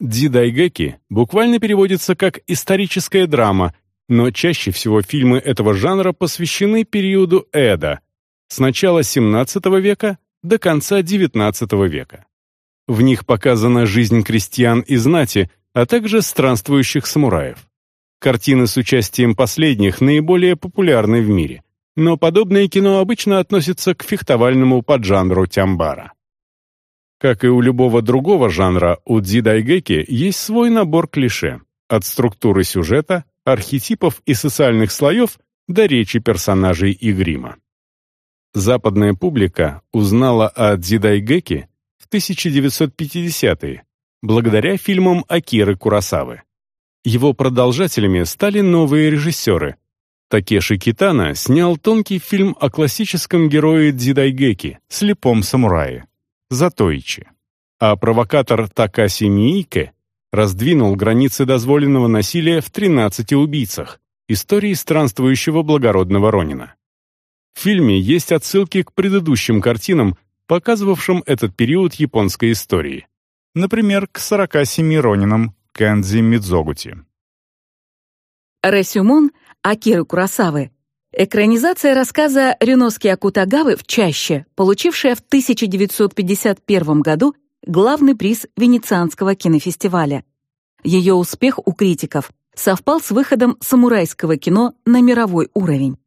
Дзидайгэки буквально переводится как «историческая драма», но чаще всего фильмы этого жанра посвящены периоду Эда, с начала XVII века до конца XIX века. В них показана жизнь крестьян и знати, а также странствующих самураев. Картины с участием последних наиболее популярны в мире, но подобное кино обычно относится к фехтовальному поджанру тямбара. Как и у любого другого жанра, у дзидайгэки есть свой набор клише. От структуры сюжета, архетипов и социальных слоев до речи персонажей и грима. Западная публика узнала о дзидайгэки в 1950-е благодаря фильмам Акиры Курасавы. Его продолжателями стали новые режиссеры. Такеши Китана снял тонкий фильм о классическом герое дзидайгэки, слепом самурае. Затоичи. А провокатор Такаси Миике раздвинул границы дозволенного насилия в «13 убийцах» истории странствующего благородного Ронина. В фильме есть отсылки к предыдущим картинам, показывавшим этот период японской истории. Например, к 47 Ронинам Кэнзи Мидзогути. Расюмон Акиры Курасавы Экранизация рассказа Рюноски Акутагавы в «Чаще», получившая в 1951 году главный приз Венецианского кинофестиваля. Ее успех у критиков совпал с выходом самурайского кино на мировой уровень.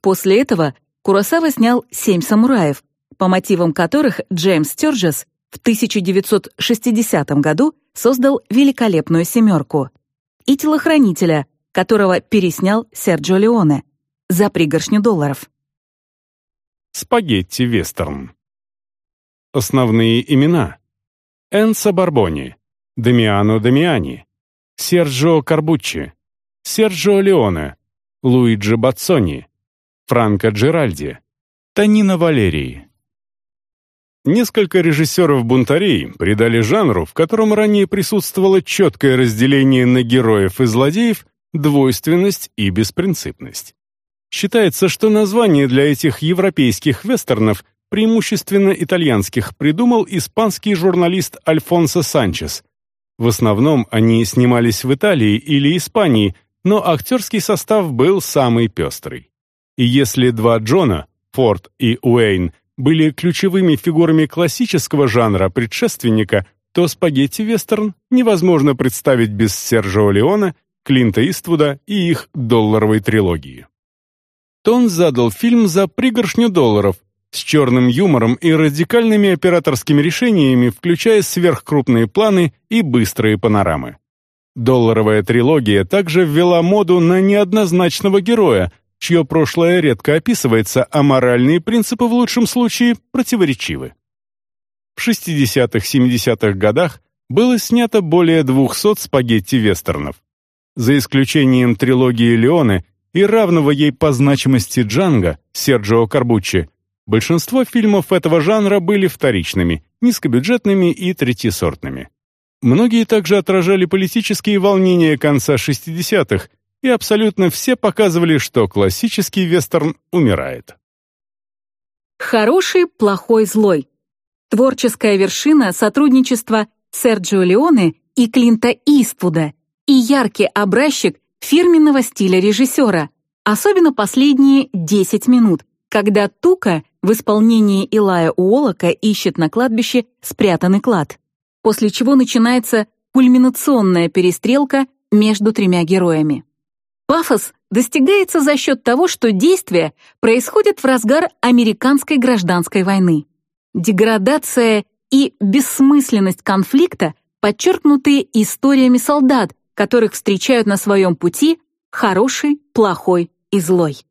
После этого Куросава снял «Семь самураев», по мотивам которых Джеймс Стёрджес в 1960 году создал «Великолепную семерку» и «Телохранителя», которого переснял Серджио Леоне — за пригоршню долларов. Спагетти-вестерн. Основные имена. Энцо Барбони, Дамиано Дамиани, Серджио Корбуччи, Серджио Леоне, Луиджи Бадзони, Франко Джиральди, Тонино Валерии. Несколько режиссеров-бунтарей придали жанру, в котором ранее присутствовало четкое разделение на героев и злодеев, двойственность и беспринципность. Считается, что название для этих европейских вестернов, преимущественно итальянских, придумал испанский журналист Альфонсо Санчес. В основном они снимались в Италии или Испании, но актерский состав был самый пестрый. И если два Джона, Форд и Уэйн, были ключевыми фигурами классического жанра предшественника, то спагетти-вестерн невозможно представить без Сержио Леона, Клинта Иствуда и их долларовой трилогии. Тон задал фильм за пригоршню долларов, с черным юмором и радикальными операторскими решениями, включая сверхкрупные планы и быстрые панорамы. Долларовая трилогия также ввела моду на неоднозначного героя, чье прошлое редко описывается, а моральные принципы в лучшем случае противоречивы. В 60-70-х годах было снято более 200 спагетти-вестернов. За исключением трилогии Леоне и равного ей по значимости Джанго, Серджио Карбуччи, большинство фильмов этого жанра были вторичными, низкобюджетными и третьесортными. Многие также отражали политические волнения конца 60-х, и абсолютно все показывали, что классический вестерн умирает. Хороший, плохой, злой. Творческая вершина сотрудничества Серджио Леоне и Клинта Иствуда и яркий образчик фирменного стиля режиссера, особенно последние 10 минут, когда Тука в исполнении Илая Уолока ищет на кладбище спрятанный клад, после чего начинается кульминационная перестрелка между тремя героями. Пафос достигается за счет того, что действие происходит в разгар американской гражданской войны. Деградация и бессмысленность конфликта подчеркнутые историями солдат, которых встречают на своем пути хороший, плохой и злой.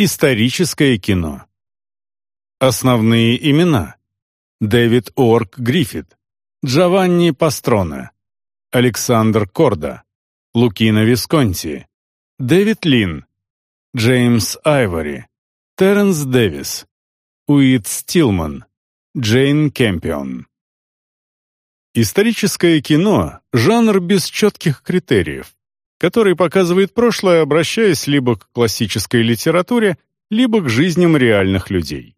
Историческое кино. Основные имена. Дэвид Орк Гриффит, Джованни Пастроне, Александр Корда, Лукино Висконти, Дэвид Лин, Джеймс Айвори, Терренс Дэвис, Уит Стилман, Джейн Кемпион. Историческое кино — жанр без четких критериев, который показывает прошлое, обращаясь либо к классической литературе, либо к жизням реальных людей.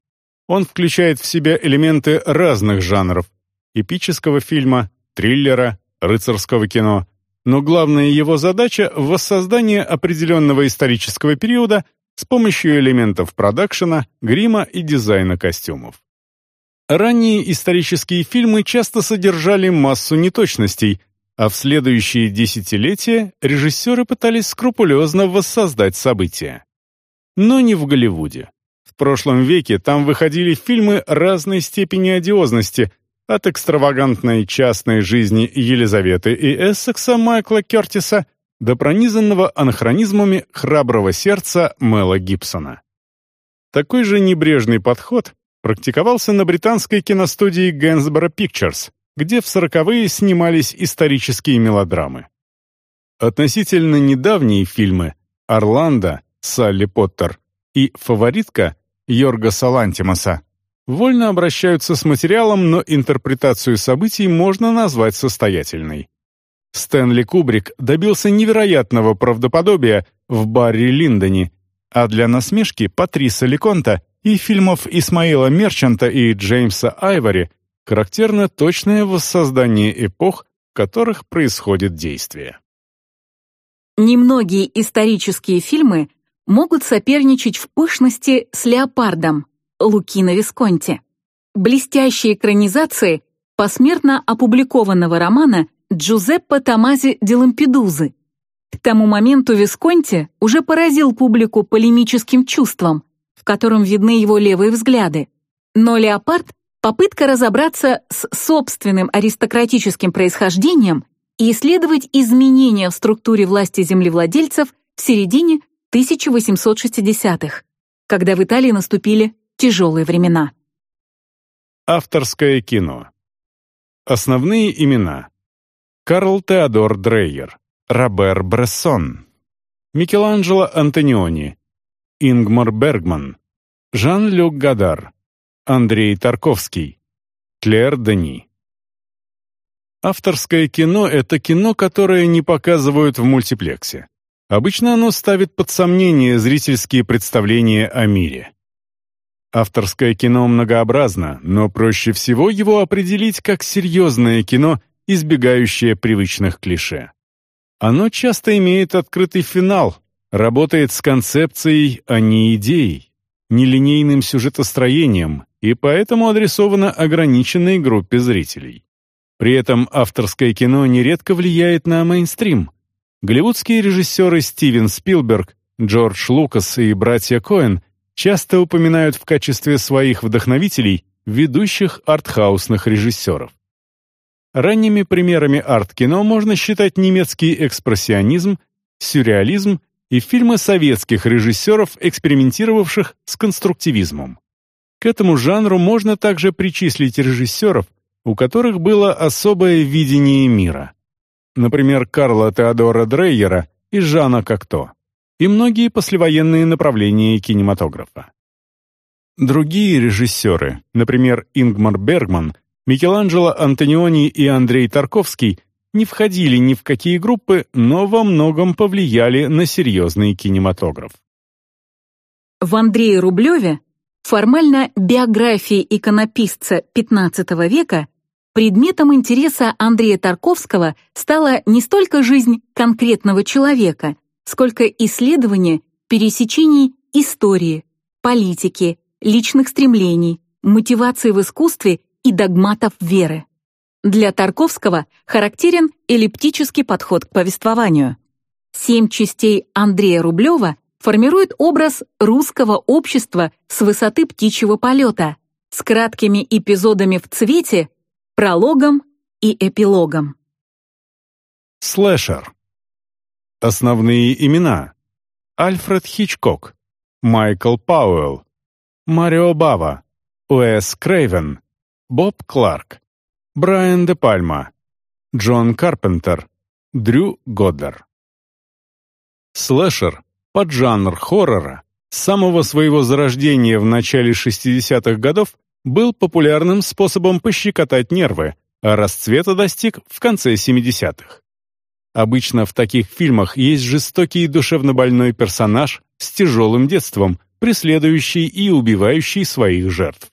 Он включает в себя элементы разных жанров — эпического фильма, триллера, рыцарского кино, но главная его задача — воссоздание определенного исторического периода с помощью элементов продакшена, грима и дизайна костюмов. Ранние исторические фильмы часто содержали массу неточностей, а в следующие десятилетия режиссеры пытались скрупулезно воссоздать события. Но не в Голливуде. В прошлом веке там выходили фильмы разной степени одиозности, от экстравагантной частной жизни Елизаветы и Эссекса Майкла Кертиса до пронизанного анахронизмами храброго сердца Мэла Гибсона. Такой же небрежный подход практиковался на британской киностудии Gainsborough Pictures, где в сороковые снимались исторические мелодрамы. Относительно недавние фильмы «Орландо» Салли Поттер и «Фаворитка» Йорга Салантимаса вольно обращаются с материалом, но интерпретацию событий можно назвать состоятельной. Стэнли Кубрик добился невероятного правдоподобия в Барри Линдоне, а для насмешки Патриса Леконта и фильмов Исмаила Мерчанта и Джеймса Айвори характерно точное воссоздание эпох, в которых происходит действие. Немногие исторические фильмы могут соперничать в пышности с «Леопардом» Лукино Висконти. Блестящие экранизации посмертно опубликованного романа Джузеппе Томази де Лампедузы. К тому моменту Висконти уже поразил публику полемическим чувством, в котором видны его левые взгляды. Но «Леопард» — попытка разобраться с собственным аристократическим происхождением и исследовать изменения в структуре власти землевладельцев в середине 1860-х, когда в Италии наступили тяжелые времена. Авторское кино. Основные имена. Карл Теодор Дрейер, Робер Брессон, Микеланджело Антониони, Ингмар Бергман, Жан-Люк Гадар, Андрей Тарковский, Клэр Дени. Авторское кино — это кино, которое не показывают в мультиплексе. Обычно оно ставит под сомнение зрительские представления о мире. Авторское кино многообразно, но проще всего его определить как серьезное кино, избегающее привычных клише. Оно часто имеет открытый финал, работает с концепцией, а не идеей, нелинейным сюжетостроением и поэтому адресовано ограниченной группе зрителей. При этом авторское кино нередко влияет на мейнстрим. Голливудские режиссеры Стивен Спилберг, Джордж Лукас и братья Коэн часто упоминают в качестве своих вдохновителей ведущих артхаусных режиссеров. Ранними примерами арт-кино можно считать немецкий экспрессионизм, сюрреализм и фильмы советских режиссеров, экспериментировавших с конструктивизмом. К этому жанру можно также причислить режиссеров, у которых было особое видение мира. Например, Карла Теодора Дрейера и Жана Кокто, и многие послевоенные направления кинематографа. Другие режиссеры, например, Ингмар Бергман, Микеланджело Антониони и Андрей Тарковский, не входили ни в какие группы, но во многом повлияли на серьезный кинематограф. В Андрее Рублеве формально биографии иконописца XV века, предметом интереса Андрея Тарковского стала не столько жизнь конкретного человека, сколько исследование пересечений истории, политики, личных стремлений, мотивации в искусстве и догматов веры. Для Тарковского характерен эллиптический подход к повествованию. Семь частей Андрея Рублева формируют образ русского общества с высоты птичьего полета, с краткими эпизодами в цвете, прологом и эпилогом. Слэшер. Основные имена. Альфред Хичкок, Майкл Пауэлл, Марио Бава, Уэс Крейвен, Боб Кларк, Брайан де Пальма, Джон Карпентер, Дрю Годдер. Слэшер — поджанр хоррора, с самого своего зарождения в начале 60-х годов был популярным способом пощекотать нервы, а расцвета достиг в конце 70-х. Обычно в таких фильмах есть жестокий и душевно больной персонаж с тяжелым детством, преследующий и убивающий своих жертв.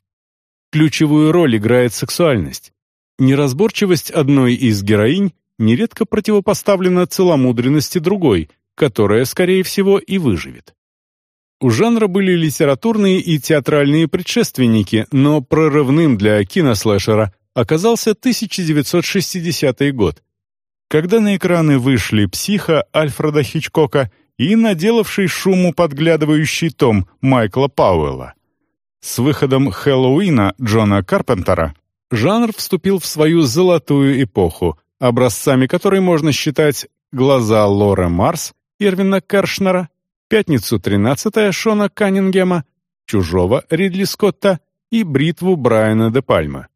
Ключевую роль играет сексуальность. Неразборчивость одной из героинь нередко противопоставлена целомудренности другой, которая, скорее всего, и выживет. У жанра были литературные и театральные предшественники, но прорывным для кинослэшера оказался 1960 год, когда на экраны вышли «Психа» Альфреда Хичкока и наделавший шуму подглядывающий том Майкла Пауэлла. С выходом «Хэллоуина» Джона Карпентера жанр вступил в свою золотую эпоху, образцами которой можно считать «Глаза Лоры Марс» Ирвина Кершнера, «Пятницу 13 Шона Каннингема, «Чужого» Ридли Скотта и «Бритву» Брайана де Пальма.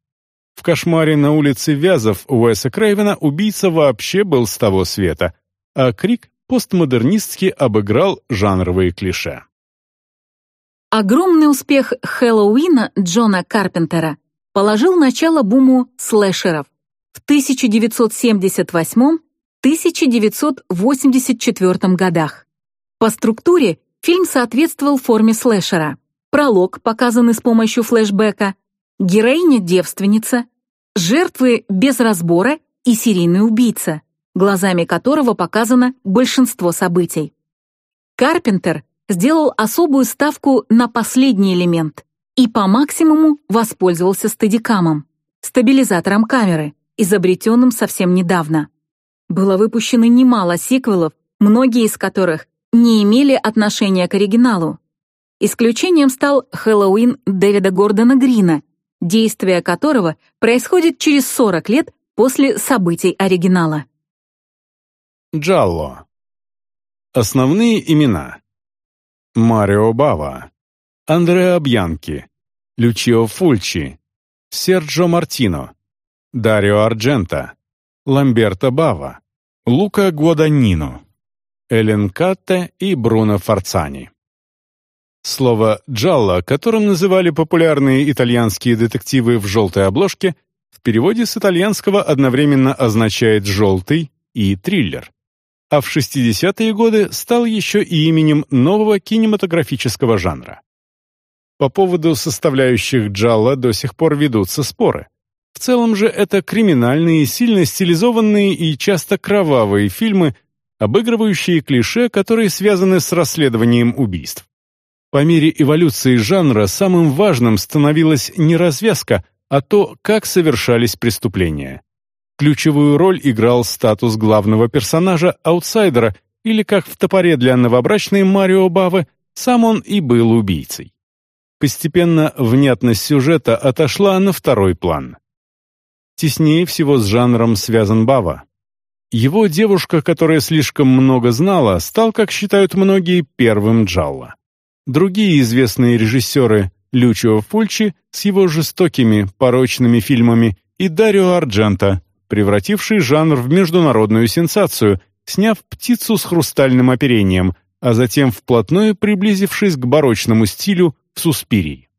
В «Кошмаре на улице Вязов» Уэса Крейвена убийца вообще был с того света, а Крик постмодернистски обыграл жанровые клише. Огромный успех Хэллоуина Джона Карпентера положил начало буму слэшеров. В 1978-1984 годах. По структуре фильм соответствовал форме слэшера. Пролог, показанный с помощью флешбека, героиня-девственница, жертвы без разбора и серийный убийца, глазами которого показано большинство событий. Карпентер сделал особую ставку на последний элемент и по максимуму воспользовался стадикамом, стабилизатором камеры, изобретенным совсем недавно. Было выпущено немало сиквелов, многие из которых не имели отношения к оригиналу. Исключением стал «Хэллоуин» Дэвида Гордона Грина, действие которого происходит через 40 лет после событий оригинала. Джалло. Основные имена. Марио Бава, Андреа Бьянки, Лючио Фульчи, Серджо Мартино, Дарио Арджента, Ламберто Бава, Лука Гуаданино, Элен Катте и Бруно Форцани. Слово «джалло», которым называли популярные итальянские детективы в желтой обложке, в переводе с итальянского одновременно означает «желтый» и «триллер» а в 60-е годы стал еще и именем нового кинематографического жанра. По поводу составляющих джалла до сих пор ведутся споры. В целом же это криминальные, сильно стилизованные и часто кровавые фильмы, обыгрывающие клише, которые связаны с расследованием убийств. По мере эволюции жанра самым важным становилась не развязка, а то, как совершались преступления. Ключевую роль играл статус главного персонажа аутсайдера, или, как в «Топоре для новобрачной» Марио Бавы, сам он и был убийцей. Постепенно внятность сюжета отошла на второй план. Теснее всего с жанром связан Бава. Его девушка, которая слишком много знала, стал, как считают многие, первым Джалла. Другие известные режиссеры Лючио Фульчи с его жестокими, порочными фильмами и Дарио Арджента превративший жанр в международную сенсацию, сняв «Птицу с хрустальным оперением», а затем вплотную приблизившись к барочному стилю в «Суспирии».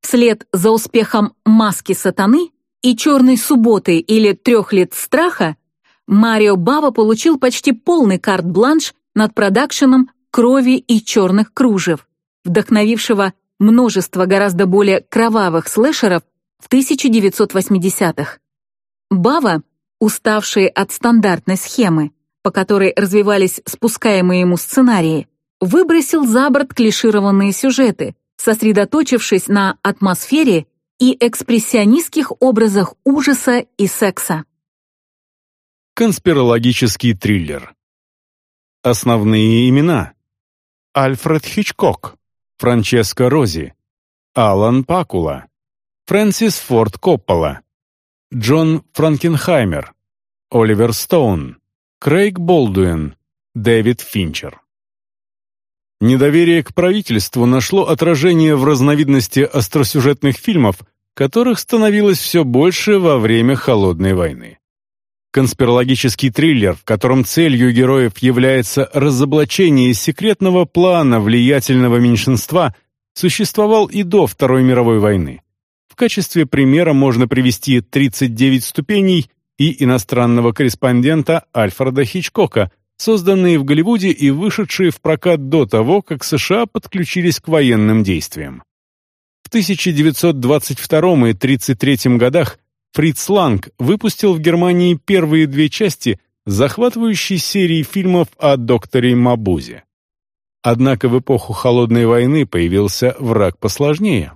Вслед за успехом «Маски сатаны» и «Черной субботы» или «Трех лет страха» Марио Бава получил почти полный карт-бланш над продакшеном «Крови и черных кружев», вдохновившего множество гораздо более кровавых слэшеров в 1980-х. Бава, уставшие от стандартной схемы, по которой развивались спускаемые ему сценарии, выбросил за борт клишированные сюжеты, сосредоточившись на атмосфере и экспрессионистских образах ужаса и секса. Конспирологический триллер. Основные имена. Альфред Хичкок, Франческо Рози, Алан Пакула, Фрэнсис Форд Коппола, Джон Франкенхаймер, Оливер Стоун, Крейг Болдуин, Дэвид Финчер. Недоверие к правительству нашло отражение в разновидности остросюжетных фильмов, которых становилось все больше во время Холодной войны. Конспирологический триллер, в котором целью героев является разоблачение секретного плана влиятельного меньшинства, существовал и до Второй мировой войны. В качестве примера можно привести «39 ступеней» и иностранного корреспондента Альфреда Хичкока – созданные в Голливуде и вышедшие в прокат до того, как США подключились к военным действиям. В 1922 и 1933 годах Фриц Ланг выпустил в Германии первые две части захватывающей серии фильмов о докторе Мабузе. Однако в эпоху Холодной войны появился враг посложнее.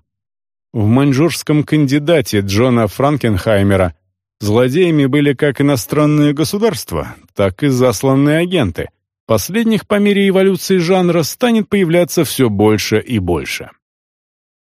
В маньчжурском кандидате Джона Франкенхаймера Злодеями были как иностранные государства, так и засланные агенты. Последних по мере эволюции жанра станет появляться все больше и больше.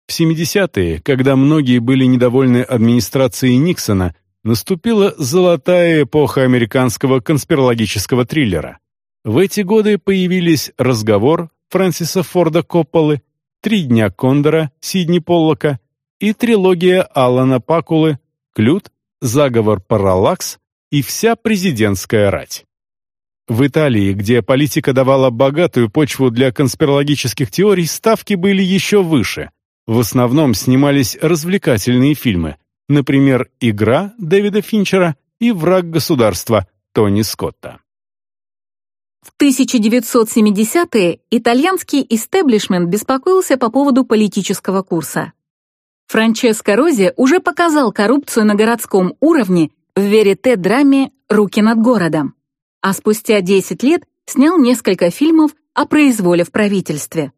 В 70-е, когда многие были недовольны администрацией Никсона, наступила золотая эпоха американского конспирологического триллера. В эти годы появились «Разговор» Фрэнсиса Форда Копполы, «Три дня Кондора» Сидни Поллока и трилогия Алана Пакулы «Клют» заговор «Параллакс» и вся президентская рать. В Италии, где политика давала богатую почву для конспирологических теорий, ставки были еще выше. В основном снимались развлекательные фильмы, например, «Игра» Дэвида Финчера и «Враг государства» Тони Скотта. В 1970-е итальянский истеблишмент беспокоился по поводу политического курса. Франческо Рози уже показал коррупцию на городском уровне в верите-драме «Руки над городом», а спустя 10 лет снял несколько фильмов о произволе в правительстве.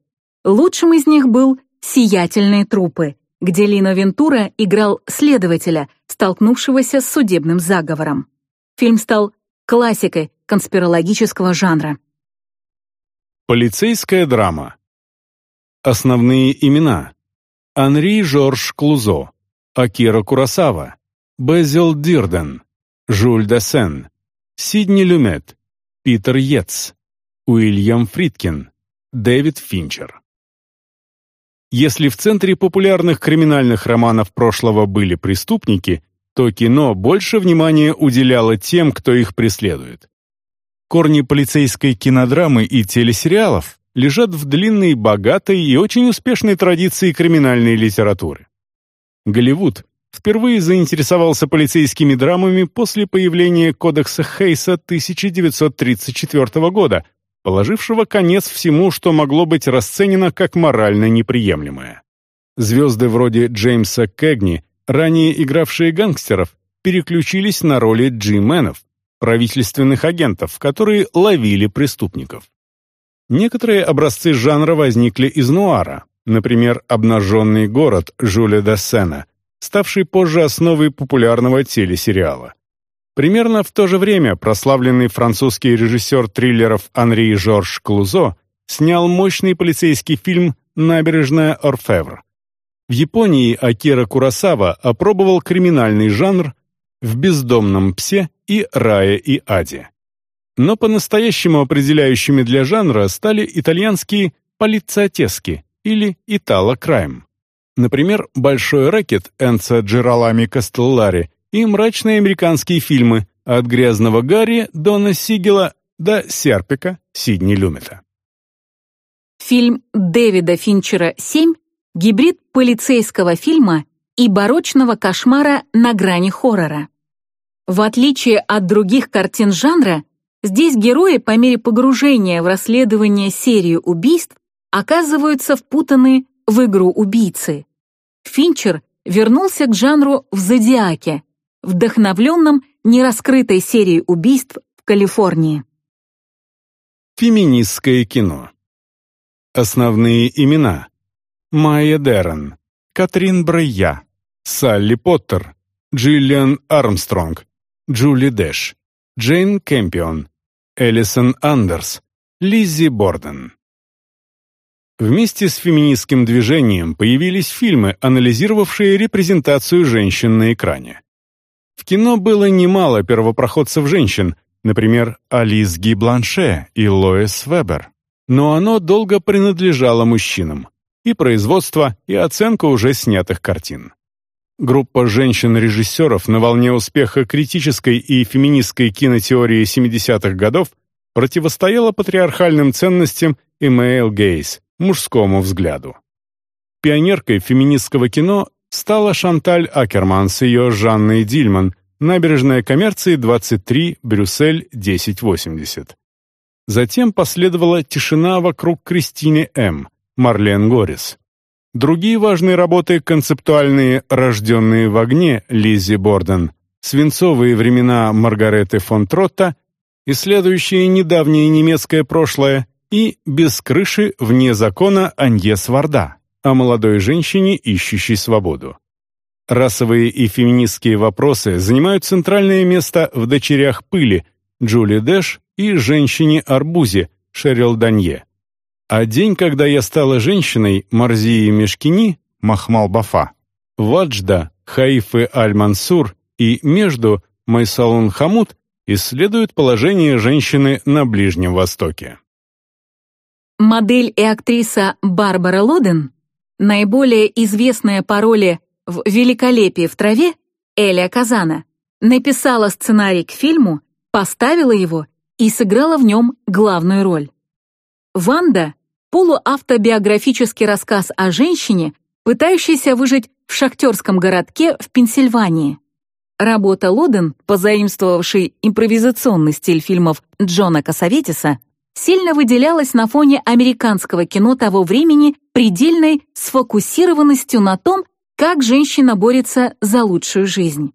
Лучшим из них был «Сиятельные трупы», где Лино Вентура играл следователя, столкнувшегося с судебным заговором. Фильм стал классикой конспирологического жанра. Полицейская драма. Основные имена. Анри Жорж Клузо, Акира Курасава, Безил Дирден, Жюль Десен, Сидни Люмет, Питер Йетс, Уильям Фридкин, Дэвид Финчер. Если в центре популярных криминальных романов прошлого были преступники, то кино больше внимания уделяло тем, кто их преследует. Корни полицейской кинодрамы и телесериалов лежат в длинной, богатой и очень успешной традиции криминальной литературы. Голливуд впервые заинтересовался полицейскими драмами после появления Кодекса Хейса 1934 года, положившего конец всему, что могло быть расценено как морально неприемлемое. Звезды вроде Джеймса Кэгни, ранее игравшие гангстеров, переключились на роли джименов, правительственных агентов, которые ловили преступников. Некоторые образцы жанра возникли из нуара, например, «Обнаженный город» Жюля Дассена, ставший позже основой популярного телесериала. Примерно в то же время прославленный французский режиссер триллеров Анри Жорж Клузо снял мощный полицейский фильм «Набережная Орфевр». В Японии Акира Курасава опробовал криминальный жанр в «Бездомном псе» и «Рае и Аде». Но по-настоящему определяющими для жанра стали итальянские полициотески или итало-крайм. Например, «Большой рэкет» Энца Джералами Кастеллари и мрачные американские фильмы от «Грязного Гарри» Дона Сигела до «Серпика» Сидни Люмета. Фильм Дэвида Финчера «Семь» — гибрид полицейского фильма и барочного кошмара на грани хоррора. В отличие от других картин жанра, Здесь герои по мере погружения в расследование серии убийств оказываются впутаны в игру убийцы. Финчер вернулся к жанру в «Зодиаке», вдохновленном нераскрытой серией убийств в Калифорнии. Феминистское кино. Основные имена. Майя Деррен, Катрин Брейя, Салли Поттер, Джиллиан Армстронг, Джули Дэш, Джейн Кэмпион, Элисон Андерс, Лиззи Борден. Вместе с феминистским движением появились фильмы, анализировавшие репрезентацию женщин на экране. В кино было немало первопроходцев-женщин, например, Алис Ги Бланше и Лоис Вебер. Но оно долго принадлежало мужчинам. И производство, и оценка уже снятых картин. Группа женщин-режиссеров на волне успеха критической и феминистской кинотеории 70-х годов противостояла патриархальным ценностям и male gaze, мужскому взгляду. Пионеркой феминистского кино стала Шанталь Акерман с ее Жанной Дильман, набережная коммерции 23, Брюссель 1080. Затем последовала тишина вокруг Кристины М., Марлен Горис. Другие важные работы концептуальные «Рожденные в огне» Лиззи Борден, «Свинцовые времена» Маргареты фон Тротта, исследующие недавнее немецкое прошлое и «Без крыши вне закона» Анье Сварда о молодой женщине, ищущей свободу. Расовые и феминистские вопросы занимают центральное место в «Дочерях пыли» Джули Дэш и «Женщине-арбузе» Шерил Данье. А день, когда я стала женщиной, Марзии Мешкини, Махмал Бафа, Ваджда, Хаифы Аль-Мансур и между Майсалун Хамуд исследуют положение женщины на Ближнем Востоке. Модель и актриса Барбара Лоден Наиболее известная по роли в «Великолепии в траве» Эля Казана написала сценарий к фильму, поставила его и сыграла в нем главную роль. «Ванда» — полуавтобиографический рассказ о женщине, пытающейся выжить в шахтерском городке в Пенсильвании. Работа Лоден, позаимствовавшей импровизационный стиль фильмов Джона Касаветиса, сильно выделялась на фоне американского кино того времени предельной сфокусированностью на том, как женщина борется за лучшую жизнь.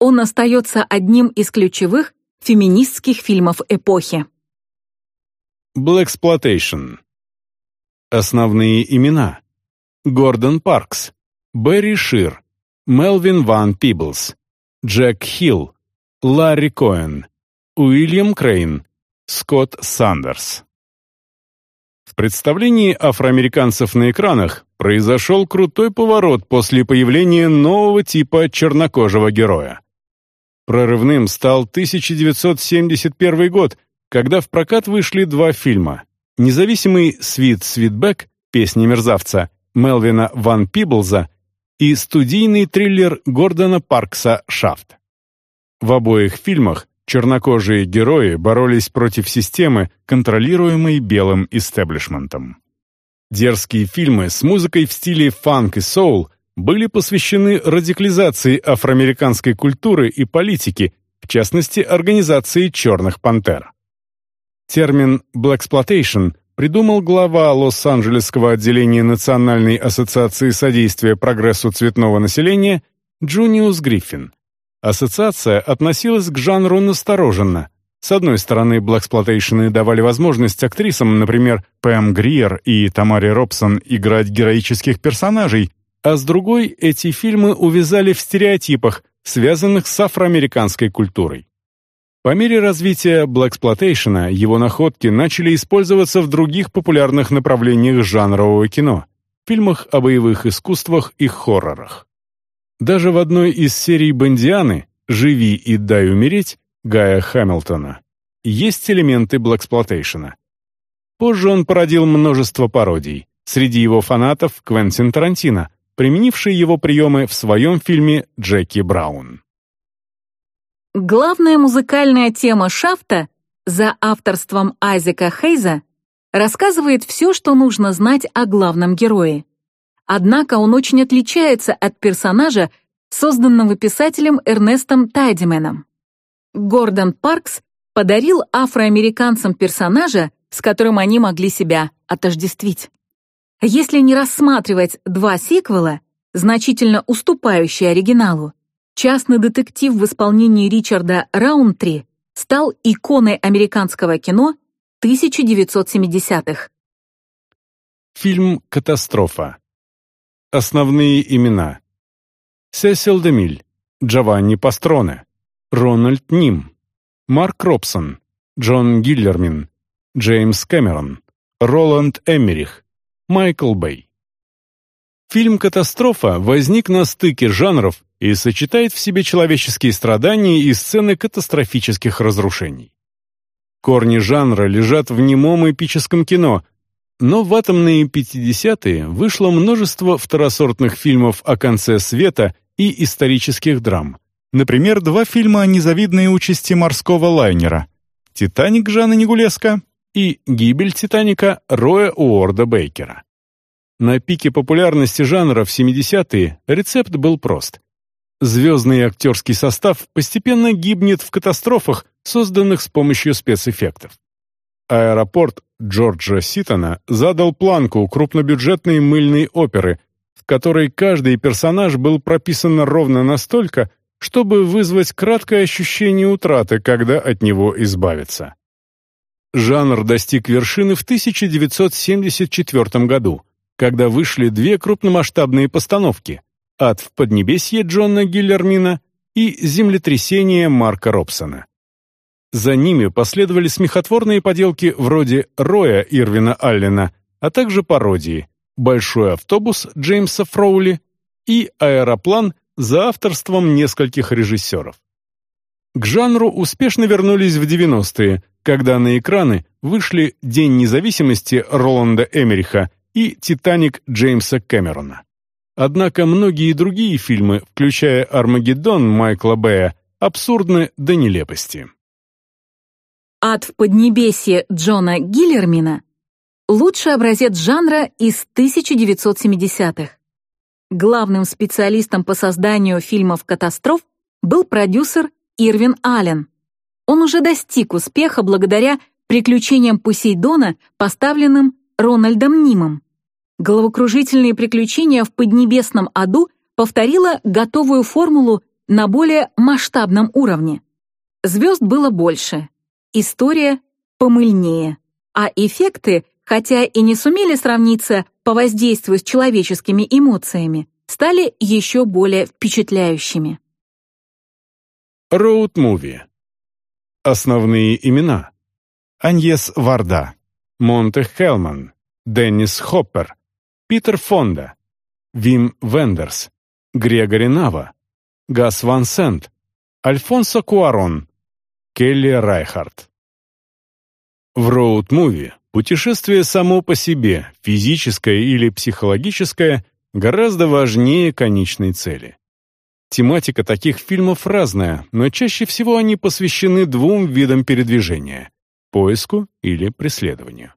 Он остается одним из ключевых феминистских фильмов эпохи. Blaxploitation. Основные имена. Гордон Паркс, Барри Шир, Мелвин Ван Пиблс, Джек Хилл, Ларри Коэн, Уильям Крейн, Скотт Сандерс. В представлении афроамериканцев на экранах произошел крутой поворот после появления нового типа чернокожего героя. Прорывным стал 1971 год, когда в прокат вышли два фильма. Независимый «Свит Свитбэк» песни мерзавца Мелвина Ван Пиблза и студийный триллер Гордона Паркса «Шафт». В обоих фильмах Чернокожие герои боролись против системы, контролируемой белым истеблишментом. Дерзкие фильмы с музыкой в стиле фанк и соул были посвящены радикализации афроамериканской культуры и политики, в частности, организации «Черных пантер». Термин «blaxploitation» придумал глава Лос-Анджелесского отделения Национальной ассоциации содействия прогрессу цветного населения Джуниус Гриффин. Ассоциация относилась к жанру настороженно. С одной стороны, блэксплотейшены давали возможность актрисам, например, Пэм Гриер и Тамаре Добсон, играть героических персонажей, а с другой, эти фильмы увязали в стереотипах, связанных с афроамериканской культурой. По мере развития блэксплотейшена его находки начали использоваться в других популярных направлениях жанрового кино — фильмах о боевых искусствах и хоррорах. Даже в одной из серий «Бондианы» «Живи и дай умереть» Гая Хамилтона есть элементы блэксплотейшена. Позже он породил множество пародий. Среди его фанатов Квентин Тарантино, применивший его приемы в своем фильме «Джеки Браун». Главная музыкальная тема «Шафта» за авторством Айзека Хейза рассказывает все, что нужно знать о главном герое. Однако он очень отличается от персонажа, созданного писателем Эрнестом Тайдименом. Гордон Паркс подарил афроамериканцам персонажа, с которым они могли себя отождествить. Если не рассматривать два сиквела, значительно уступающие оригиналу, частный детектив в исполнении Ричарда Раунтри стал иконой американского кино 1970-х. Фильм «Катастрофа». Основные имена. Сесил Демиль, Джованни Пастроне, Рональд Ним, Марк Робсон, Джон Гиллермин, Джеймс Кэмерон, Роланд Эммерих, Майкл Бэй. Фильм «Катастрофа» возник на стыке жанров и сочетает в себе человеческие страдания и сцены катастрофических разрушений. Корни жанра лежат в немом эпическом кино, но в атомные 50-е вышло множество второсортных фильмов о конце света и исторических драм. Например, два фильма о незавидной участи морского лайнера «Титаник» Жана Негулеско и «Гибель Титаника» Роя Уорда Бейкера. На пике популярности жанра в 70-е рецепт был прост. Звездный актерский состав постепенно гибнет в катастрофах, созданных с помощью спецэффектов. Аэропорт Джорджа Ситона задал планку крупнобюджетной мыльной оперы, в которой каждый персонаж был прописан ровно настолько, чтобы вызвать краткое ощущение утраты, когда от него избавиться. Жанр достиг вершины в 1974 году, когда вышли две крупномасштабные постановки «Ад в Поднебесье» Джона Гиллермина и «Землетрясение» Марка Робсона. За ними последовали смехотворные поделки вроде «Роя» Ирвина Аллена, а также пародии «Большой автобус» Джеймса Фроули и «Аэроплан» за авторством нескольких режиссеров. К жанру успешно вернулись в 90-е, когда на экраны вышли «День независимости» Роланда Эмериха и «Титаник» Джеймса Кэмерона. Однако многие другие фильмы, включая «Армагеддон» Майкла Бэя, абсурдны до нелепости. «Ад в Поднебесье» Джона Гиллермина — лучший образец жанра из 1970-х. Главным специалистом по созданию фильмов-катастроф был продюсер Ирвин Аллен. Он уже достиг успеха благодаря приключениям Посейдона, поставленным Рональдом Нимом. Головокружительные приключения в Поднебесном аду повторила готовую формулу на более масштабном уровне. Звезд было больше, история помыльнее, а эффекты, хотя и не сумели сравниться по воздействию с человеческими эмоциями, стали еще более впечатляющими. Роуд-муви. Основные имена. Аньес Варда, Монте Хелман, Деннис Хоппер, Питер Фонда, Вим Вендерс, Грегори Нава, Гас Ван Сент, Альфонсо Куарон, Келли Райхард. В роуд-муви путешествие само по себе, физическое или психологическое, гораздо важнее конечной цели. Тематика таких фильмов разная, но чаще всего они посвящены двум видам передвижения — поиску или преследованию.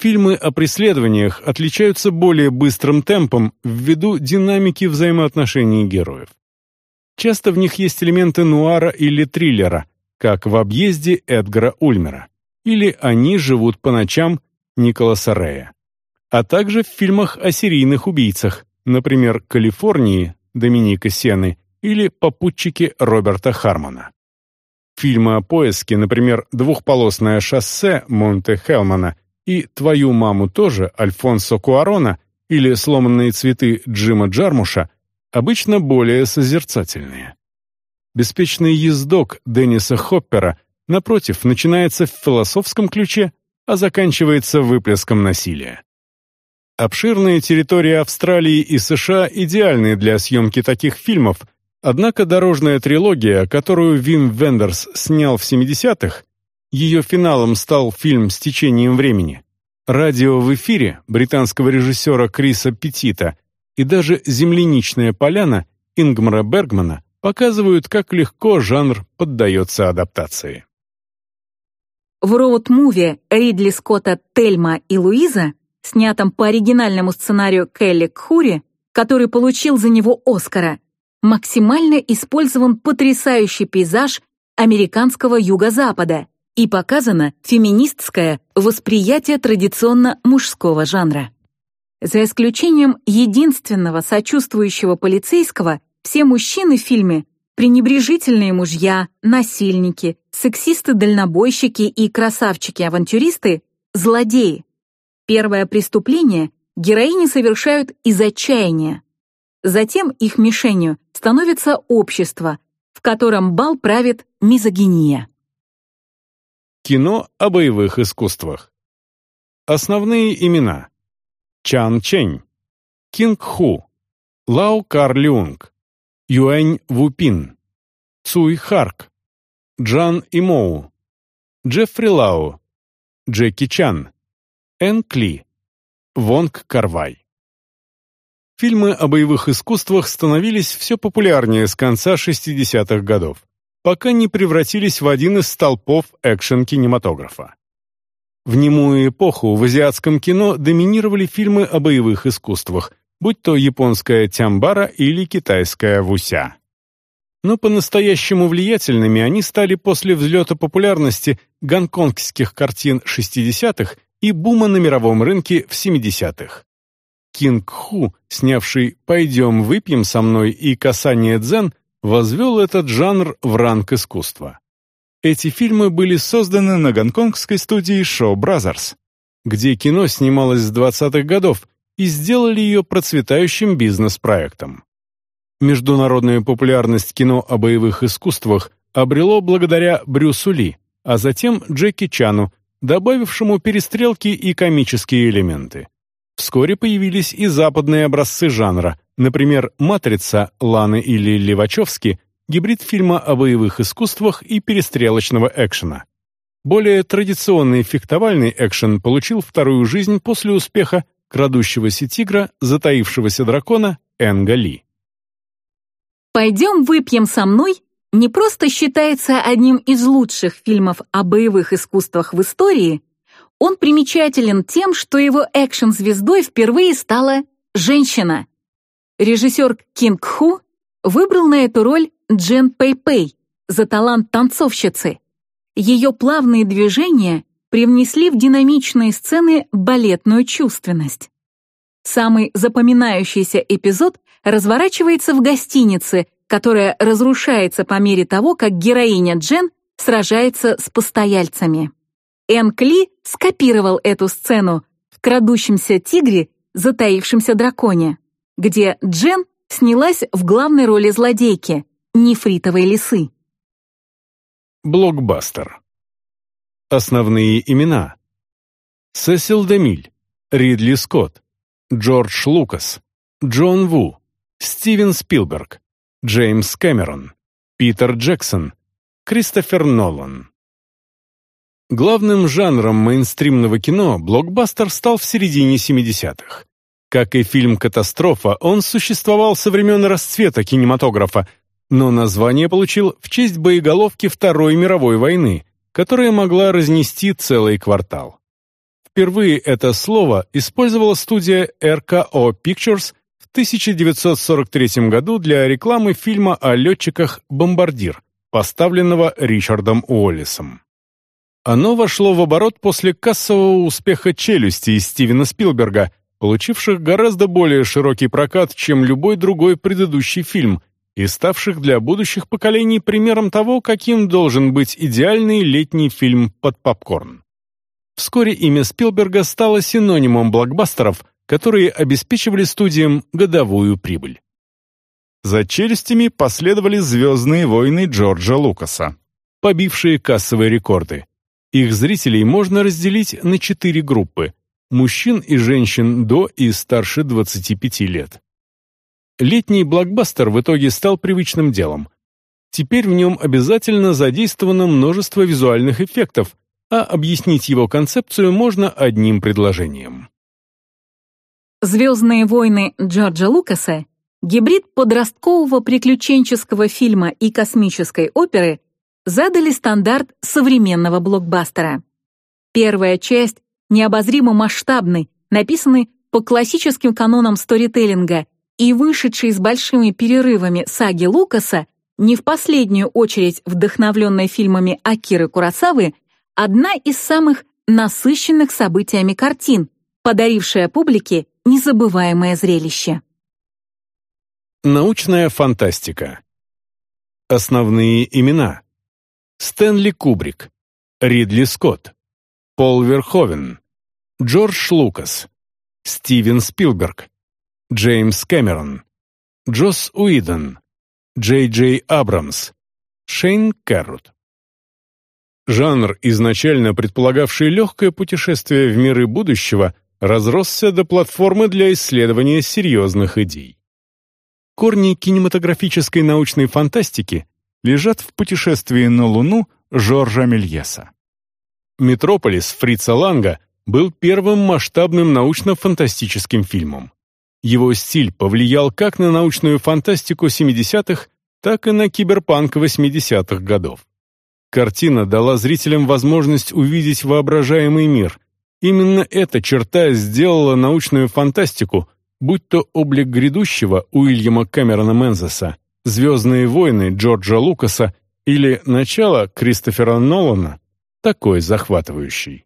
Фильмы о преследованиях отличаются более быстрым темпом ввиду динамики взаимоотношений героев. Часто в них есть элементы нуара или триллера, как в «Объезде» Эдгара Ульмера, или «Они живут по ночам» Николаса Рея, а также в фильмах о серийных убийцах, например, «Калифорнии» Доминика Сены или «Попутчики» Роберта Хармона. Фильмы о поиске, например, «Двухполосное шоссе» Монте Хелмана и «Твою маму тоже» Альфонсо Куарона или «Сломанные цветы» Джима Джармуша, обычно более созерцательные. «Беспечный ездок» Денниса Хоппера, напротив, начинается в философском ключе, а заканчивается выплеском насилия. Обширные территории Австралии и США идеальны для съемки таких фильмов, однако дорожная трилогия, которую Вим Вендерс снял в 70-х, ее финалом стал фильм «С течением времени», «Радио в эфире» британского режиссера Криса Петита и даже «Земляничная поляна» Ингмара Бергмана показывают, как легко жанр поддается адаптации. В роуд-муве Ридли Скотта «Тельма и Луиза» снятом по оригинальному сценарию Келли Кхури, который получил за него Оскара, максимально использован потрясающий пейзаж американского юго-запада и показано феминистское восприятие традиционно мужского жанра. За исключением единственного сочувствующего полицейского, все мужчины в фильме — пренебрежительные мужья, насильники, сексисты-дальнобойщики и красавчики-авантюристы — злодеи. Первое преступление героини совершают из отчаяния. Затем их мишенью становится общество, в котором бал правит мизогиния. Кино о боевых искусствах. Основные имена. Чан Чень, Кинг Ху, Лао Кар Люнг, Юэнь Вупин, Цуй Харк, Джан Имоу, Джеффри Лао, Джеки Чан, Эн Кли, Вонг Карвай. Фильмы о боевых искусствах становились все популярнее с конца 60-х годов, пока не превратились в один из столпов экшн-кинематографа. В немую эпоху в азиатском кино доминировали фильмы о боевых искусствах, будь то японская тямбара или китайская вуся. Но по-настоящему влиятельными они стали после взлета популярности гонконгских картин 60-х и бума на мировом рынке в 70-х. Кинг Ху, снявший «Пойдем выпьем со мной» и «Касание дзен», возвел этот жанр в ранг искусства. Эти фильмы были созданы на гонконгской студии Show Brothers, где кино снималось с 20-х годов и сделали ее процветающим бизнес-проектом. Международную популярность кино о боевых искусствах обрело благодаря Брюсу Ли, а затем Джеки Чану, добавившему перестрелки и комические элементы. Вскоре появились и западные образцы жанра, например, «Матрица» Ланы или Левачевски гибрид фильма о боевых искусствах и перестрелочного экшена. Более традиционный фехтовальный экшен получил вторую жизнь после успеха крадущегося тигра, затаившегося дракона Энга Ли. «Пойдем выпьем со мной» не просто считается одним из лучших фильмов о боевых искусствах в истории, он примечателен тем, что его экшн-звездой впервые стала женщина. Режиссер Кинг Ху выбрал на эту роль Джен Пэй Пэй за талант танцовщицы. Ее плавные движения привнесли в динамичные сцены балетную чувственность. Самый запоминающийся эпизод разворачивается в гостинице, которая разрушается по мере того, как героиня Джен сражается с постояльцами. Эн Кли скопировал эту сцену в «Крадущемся тигре, затаившемся драконе», где Джен снялась в главной роли злодейки, нефритовой лисы. Блокбастер. Основные имена. Сесил Демиль, Ридли Скотт, Джордж Лукас, Джон Ву, Стивен Спилберг, Джеймс Кэмерон, Питер Джексон, Кристофер Нолан. Главным жанром мейнстримного кино блокбастер стал в середине 70-х. Как и фильм «Катастрофа», он существовал со времен расцвета кинематографа, но название получил в честь боеголовки Второй мировой войны, которая могла разнести целый квартал. Впервые это слово использовала студия RKO Pictures в 1943 году для рекламы фильма о летчиках «Бомбардир», поставленного Ричардом Уоллесом. Оно вошло в оборот после кассового успеха «Челюсти» Стивена Спилберга, получивших гораздо более широкий прокат, чем любой другой предыдущий фильм, и ставших для будущих поколений примером того, каким должен быть идеальный летний фильм под попкорн. Вскоре имя Спилберга стало синонимом блокбастеров, которые обеспечивали студиям годовую прибыль. За челюстями последовали «Звездные войны» Джорджа Лукаса, побившие кассовые рекорды. Их зрителей можно разделить на четыре группы – мужчин и женщин до и старше 25 лет. Летний блокбастер в итоге стал привычным делом. Теперь в нем обязательно задействовано множество визуальных эффектов, а объяснить его концепцию можно одним предложением. «Звездные войны» Джорджа Лукаса — гибрид подросткового приключенческого фильма и космической оперы — задали стандарт современного блокбастера. Первая часть необозримо масштабный, написанный по классическим канонам сторителлинга — и вышедшей с большими перерывами саги Лукаса, не в последнюю очередь вдохновленной фильмами Акиры Курасавы, одна из самых насыщенных событиями картин, подарившая публике незабываемое зрелище. Научная фантастика. Основные имена. Стэнли Кубрик, Ридли Скотт, Пол Верховен, Джордж Лукас, Стивен Спилберг, Джеймс Кэмерон, Джосс Уидон, Джей Джей Абрамс, Шейн Кэррот. Жанр, изначально предполагавший легкое путешествие в миры будущего, разросся до платформы для исследования серьезных идей. Корни кинематографической научной фантастики лежат в путешествии на Луну Жоржа Мельеса. «Метрополис» Фрица Ланга был первым масштабным научно-фантастическим фильмом. Его стиль повлиял как на научную фантастику 70-х, так и на киберпанк 80-х годов. Картина дала зрителям возможность увидеть воображаемый мир. Именно эта черта сделала научную фантастику, будь то облик грядущего Уильяма Кэмерона Мензеса, «Звездные войны» Джорджа Лукаса или «Начало» Кристофера Нолана, такой захватывающий.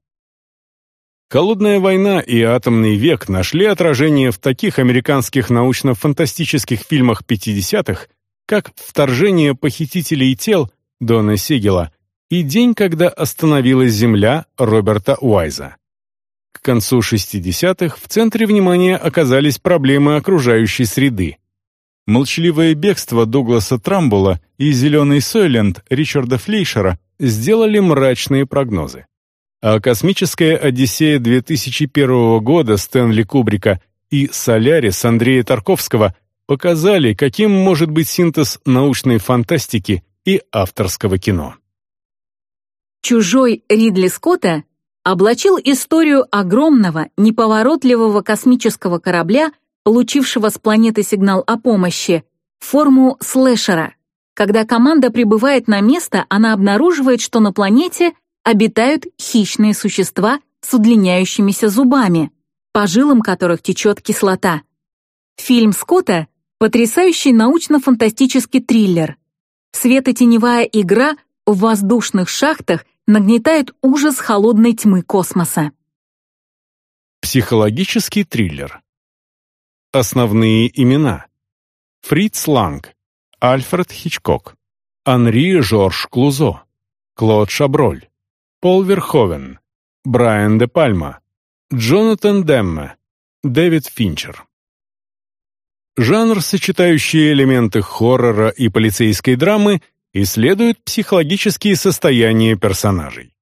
Холодная война и атомный век нашли отражение в таких американских научно-фантастических фильмах 50-х, как «Вторжение похитителей тел» Дона Сигела и «День, когда остановилась Земля» Роберта Уайза. К концу 60-х в центре внимания оказались проблемы окружающей среды. Молчаливое бегство Дугласа Трамбула и «Зеленый Сойленд» Ричарда Флейшера сделали мрачные прогнозы а «Космическая Одиссея» 2001 года Стэнли Кубрика и «Солярис» Андрея Тарковского показали, каким может быть синтез научной фантастики и авторского кино. «Чужой» Ридли Скотта облачил историю огромного, неповоротливого космического корабля, получившего с планеты сигнал о помощи, форму слэшера. Когда команда прибывает на место, она обнаруживает, что на планете обитают хищные существа с удлиняющимися зубами, по жилам которых течет кислота. Фильм Скотта — потрясающий научно-фантастический триллер. Светотеневая игра в воздушных шахтах нагнетает ужас холодной тьмы космоса. Психологический триллер. Основные имена. Фриц Ланг, Альфред Хичкок, Анри Жорж Клузо, Клод Шаброль, Пол Верховен, Брайан де Пальма, Джонатан Демме, Дэвид Финчер. Жанр, сочетающий элементы хоррора и полицейской драмы, исследует психологические состояния персонажей.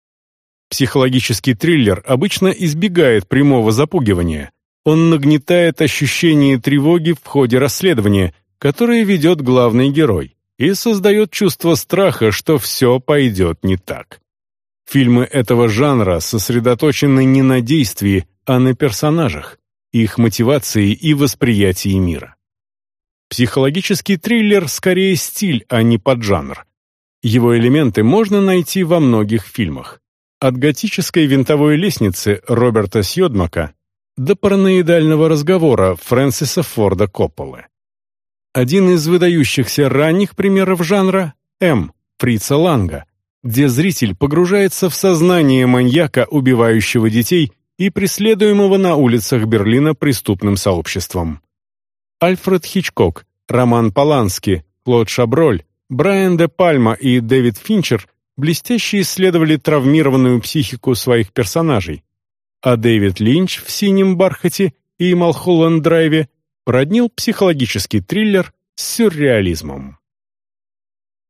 Психологический триллер обычно избегает прямого запугивания. Он нагнетает ощущение тревоги в ходе расследования, которое ведет главный герой, и создает чувство страха, что все пойдет не так. Фильмы этого жанра сосредоточены не на действии, а на персонажах, их мотивации и восприятии мира. Психологический триллер скорее стиль, а не поджанр. Его элементы можно найти во многих фильмах. От готической винтовой лестницы Роберта Сьодмака до параноидального разговора Фрэнсиса Форда Копполы. Один из выдающихся ранних примеров жанра — М. Фрица Ланга, где зритель погружается в сознание маньяка, убивающего детей и преследуемого на улицах Берлина преступным сообществом. Альфред Хичкок, Роман Полански, Клод Шаброль, Брайан де Пальма и Дэвид Финчер блестяще исследовали травмированную психику своих персонажей, а Дэвид Линч в «Синем бархате» и «Малхолланд-драйве» проднил психологический триллер с сюрреализмом.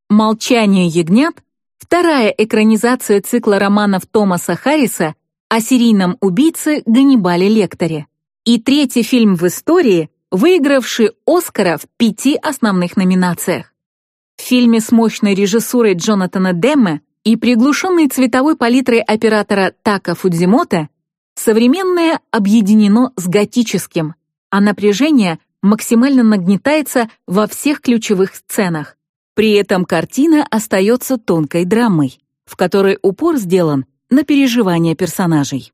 «Молчание ягнят» Вторая экранизация цикла романов Томаса Харриса о серийном убийце Ганнибале Лекторе. И третий фильм в истории, выигравший Оскара в пяти основных номинациях. В фильме с мощной режиссурой Джонатана Демме и приглушенной цветовой палитрой оператора Така Фудзимота современное объединено с готическим, а напряжение максимально нагнетается во всех ключевых сценах. При этом картина остается тонкой драмой, в которой упор сделан на переживания персонажей.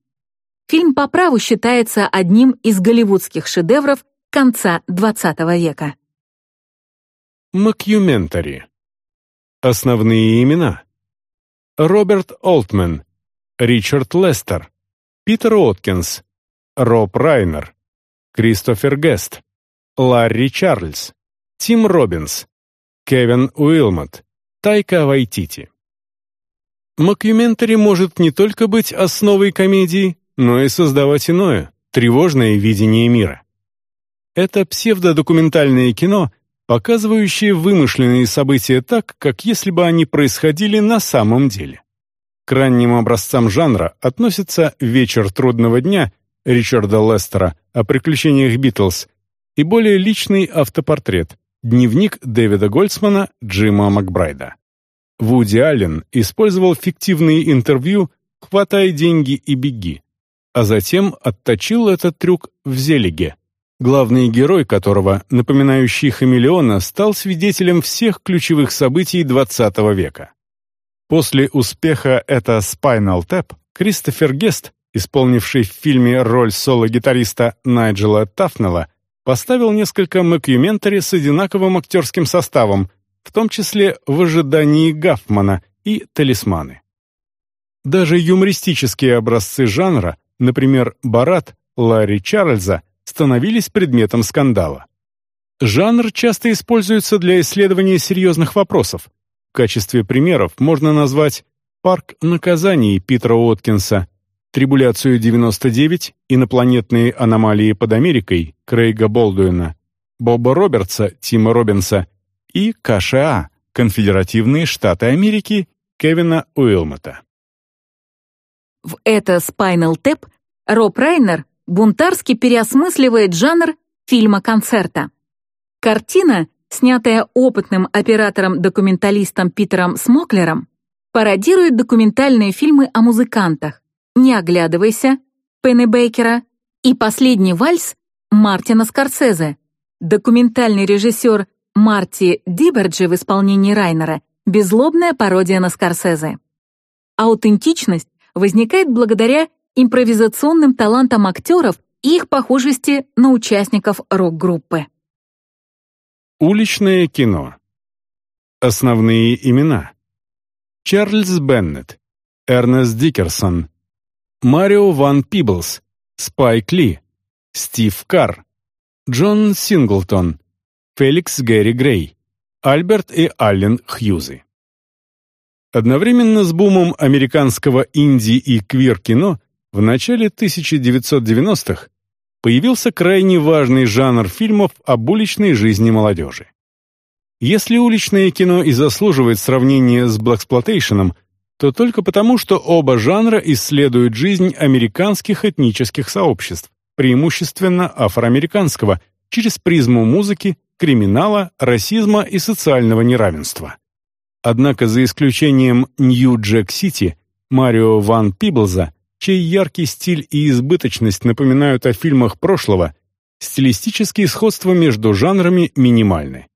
Фильм по праву считается одним из голливудских шедевров конца XX века. Макюментари. Основные имена. Роберт Олтман, Ричард Лестер, Питер Откинс, Роб Райнер, Кристофер Гест, Ларри Чарльз, Тим Робинс, Кевин Уилмот, Тайка Вайтити. Макюментари может не только быть основой комедии, но и создавать иное, тревожное видение мира. Это псевдодокументальное кино, показывающее вымышленные события так, как если бы они происходили на самом деле. К ранним образцам жанра относятся «Вечер трудного дня» Ричарда Лестера о приключениях Битлз и более личный автопортрет «Дневник Дэвида Гольцмана Джима Макбрайда». Вуди Аллен использовал фиктивные интервью «Хватай деньги и беги», а затем отточил этот трюк в «Зелеге», главный герой которого, напоминающий хамелеона, стал свидетелем всех ключевых событий XX века. После успеха «Это Spinal Tap» Кристофер Гест, исполнивший в фильме роль соло-гитариста Найджела Тафнелла, поставил несколько мокюментари с одинаковым актерским составом, в том числе «В ожидании Гафмана» и «Талисманы». Даже юмористические образцы жанра, например, «Борат» Ларри Чарльза, становились предметом скандала. Жанр часто используется для исследования серьезных вопросов, качестве примеров можно назвать «Парк наказаний» Питера Уоткинса, «Трибуляцию 99», «Инопланетные аномалии под Америкой» Крейга Болдуина, Боба Робертса, Тима Робинса и КША «Конфедеративные Штаты Америки» Кевина Уилмота. В это Spinal Tap Роб Райнер бунтарски переосмысливает жанр фильма-концерта. Картина снятая опытным оператором-документалистом Питером Смоклером, пародирует документальные фильмы о музыкантах «Не оглядывайся» Пеннебейкера и «Последний вальс» Мартина Скорсезе. Документальный режиссер Марти Диберджи в исполнении Райнера — беззлобная пародия на Скорсезе. Аутентичность возникает благодаря импровизационным талантам актеров и их похожести на участников рок-группы. Уличное кино. Основные имена. Чарльз Беннет, Эрнест Дикерсон, Марио Ван Пиблс, Спайк Ли, Стив Карр, Джон Синглтон, Феликс Гэри Грей, Альберт и Аллен Хьюзы. Одновременно с бумом американского инди и квир-кино в начале 1990-х появился крайне важный жанр фильмов об уличной жизни молодежи. Если уличное кино и заслуживает сравнения с блэксплотейшеном, то только потому, что оба жанра исследуют жизнь американских этнических сообществ, преимущественно афроамериканского, через призму музыки, криминала, расизма и социального неравенства. Однако за исключением Нью-Джек-Сити, Марио Ван Пиблза, чей яркий стиль и избыточность напоминают о фильмах прошлого, стилистические сходства между жанрами минимальны.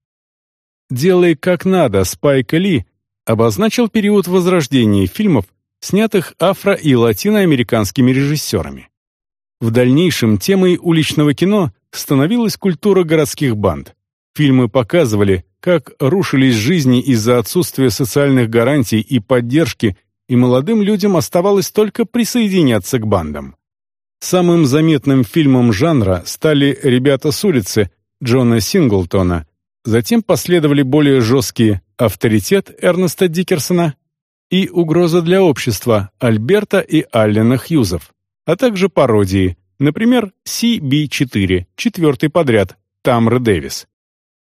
«Делай как надо» Спайка Ли обозначил период возрождения фильмов, снятых афро- и латиноамериканскими режиссерами. В дальнейшем темой уличного кино становилась культура городских банд. Фильмы показывали, как рушились жизни из-за отсутствия социальных гарантий и поддержки и молодым людям оставалось только присоединяться к бандам. Самым заметным фильмом жанра стали «Ребята с улицы» Джона Синглтона, затем последовали более жесткие «Авторитет» Эрнеста Дикерсона и «Угроза для общества» Альберта и Аллена Хьюзов, а также пародии, например, CB4, четвертый подряд, Тамры Дэвис.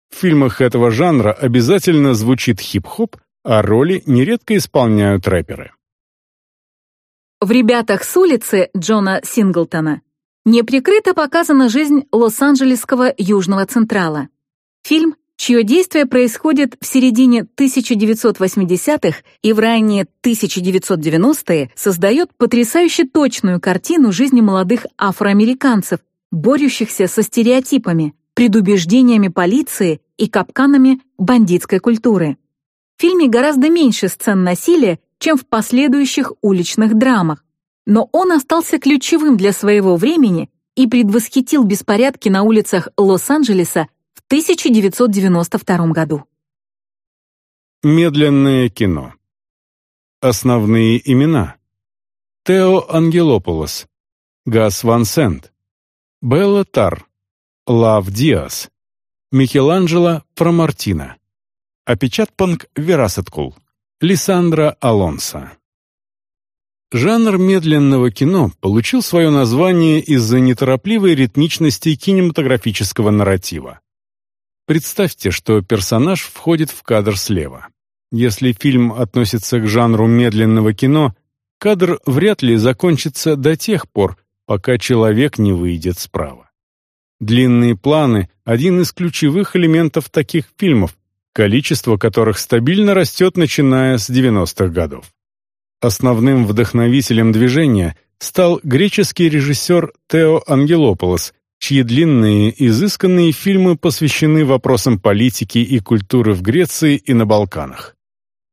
В фильмах этого жанра обязательно звучит хип-хоп, а роли нередко исполняют рэперы. В «Ребятах с улицы» Джона Синглтона неприкрыто показана жизнь Лос-Анджелесского Южного Централа. Фильм, чье действие происходит в середине 1980-х и в ранние 1990-е, создает потрясающе точную картину жизни молодых афроамериканцев, борющихся со стереотипами, предубеждениями полиции и капканами бандитской культуры. В фильме гораздо меньше сцен насилия чем в последующих уличных драмах, но он остался ключевым для своего времени и предвосхитил беспорядки на улицах Лос-Анджелеса 1992 году. Медленное кино. Основные имена. Тео Ангелополос, Гас Ван Сент, Белла Тар, Лав Диас, Микеланджело Фрамартина, Опечатпанк Верасеткул, Лиссандра Алонсо. Жанр медленного кино получил свое название из-за неторопливой ритмичности кинематографического нарратива. Представьте, что персонаж входит в кадр слева. Если фильм относится к жанру медленного кино, кадр вряд ли закончится до тех пор, пока человек не выйдет справа. Длинные планы — один из ключевых элементов таких фильмов, количество которых стабильно растет начиная с 90-х годов. Основным вдохновителем движения стал греческий режиссер Тео Ангелополос, чьи длинные, изысканные фильмы посвящены вопросам политики и культуры в Греции и на Балканах.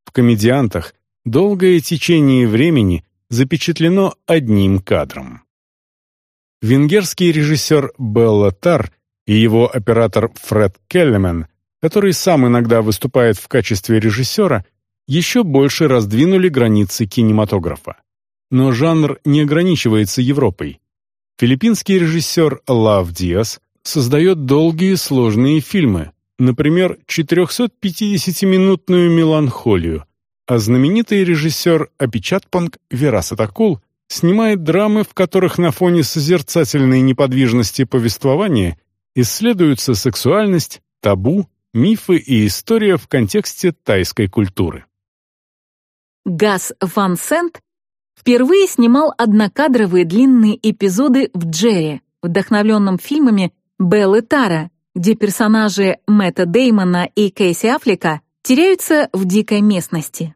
В «Комедиантах» долгое течение времени запечатлено одним кадром. Венгерский режиссер Белла Тар и его оператор Фред Келлемен, который сам иногда выступает в качестве режиссера, еще больше раздвинули границы кинематографа. Но жанр не ограничивается Европой. Филиппинский режиссер Лав Диас создает долгие сложные фильмы, например, 450-минутную «Меланхолию», а знаменитый режиссер Апичатпанг Верасатакул снимает драмы, в которых на фоне созерцательной неподвижности повествования исследуются сексуальность, табу, мифы и история в контексте тайской культуры. Газ Ван Сент впервые снимал однокадровые длинные эпизоды в «Джерри», вдохновленном фильмами Беллы Тара, где персонажи Мэтта Деймона и Кейси Аффлека теряются в дикой местности.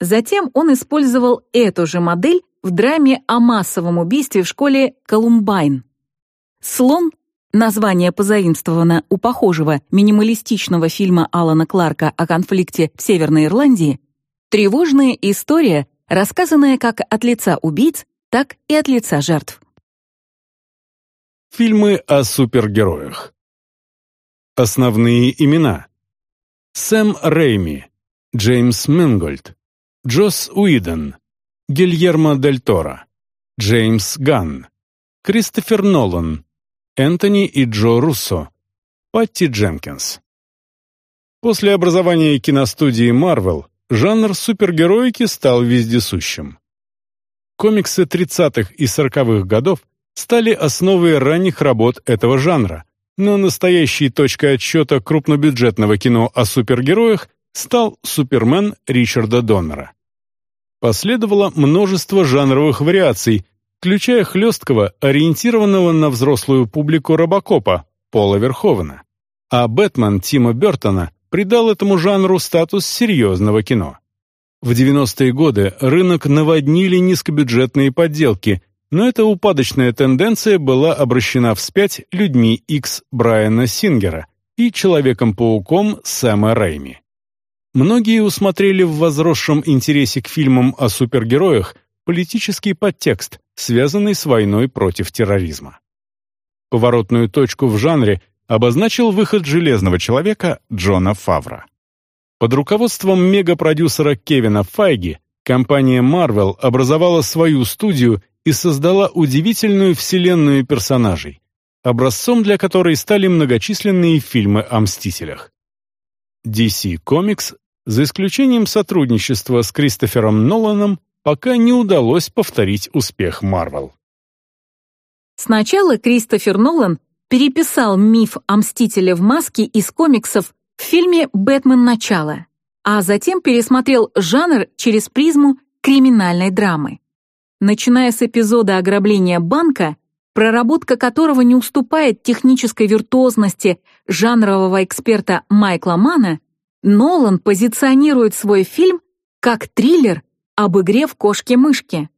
Затем он использовал эту же модель в драме о массовом убийстве в школе Колумбайн. «Слон» — название позаимствовано у похожего минималистичного фильма Алана Кларка о конфликте в Северной Ирландии Тревожная история, рассказанная как от лица убийц, так и от лица жертв. Фильмы о супергероях. Основные имена. Сэм Рейми, Джеймс Мэнгольд, Джос Уидон, Гильермо Дель Торо, Джеймс Ганн, Кристофер Нолан, Энтони и Джо Руссо, Патти Дженкинс. После образования киностудии Marvel жанр супергероики стал вездесущим. Комиксы 30-х и 40-х годов стали основой ранних работ этого жанра, но настоящей точкой отсчета крупнобюджетного кино о супергероях стал «Супермен» Ричарда Доннера. Последовало множество жанровых вариаций, включая хлесткого, ориентированного на взрослую публику робокопа Пола Верховена, а «Бэтмен» Тима Бертона придал этому жанру статус серьезного кино. В 90-е годы рынок наводнили низкобюджетные подделки, но эта упадочная тенденция была обращена вспять людьми X Брайана Сингера и Человеком-пауком Сэма Рэйми. Многие усмотрели в возросшем интересе к фильмам о супергероях политический подтекст, связанный с войной против терроризма. Поворотную точку в жанре обозначил выход «Железного человека» Джона Фавра. Под руководством мегапродюсера Кевина Файги компания Marvel образовала свою студию и создала удивительную вселенную персонажей, образцом для которой стали многочисленные фильмы о Мстителях. DC Comics, за исключением сотрудничества с Кристофером Ноланом, пока не удалось повторить успех Marvel. Сначала Кристофер Нолан переписал миф о Мстителе в маске из комиксов в фильме «Бэтмен. Начало», а затем пересмотрел жанр через призму криминальной драмы. Начиная с эпизода ограбления банка, проработка которого не уступает технической виртуозности жанрового эксперта Майкла Мана, Нолан позиционирует свой фильм как триллер об игре в кошки-мышки.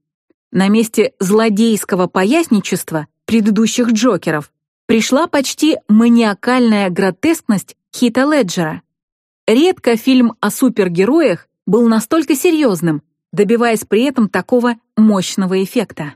На месте злодейского поясничества предыдущих Джокеров пришла почти маниакальная гротескность Хита Леджера. Редко фильм о супергероях был настолько серьезным, добиваясь при этом такого мощного эффекта.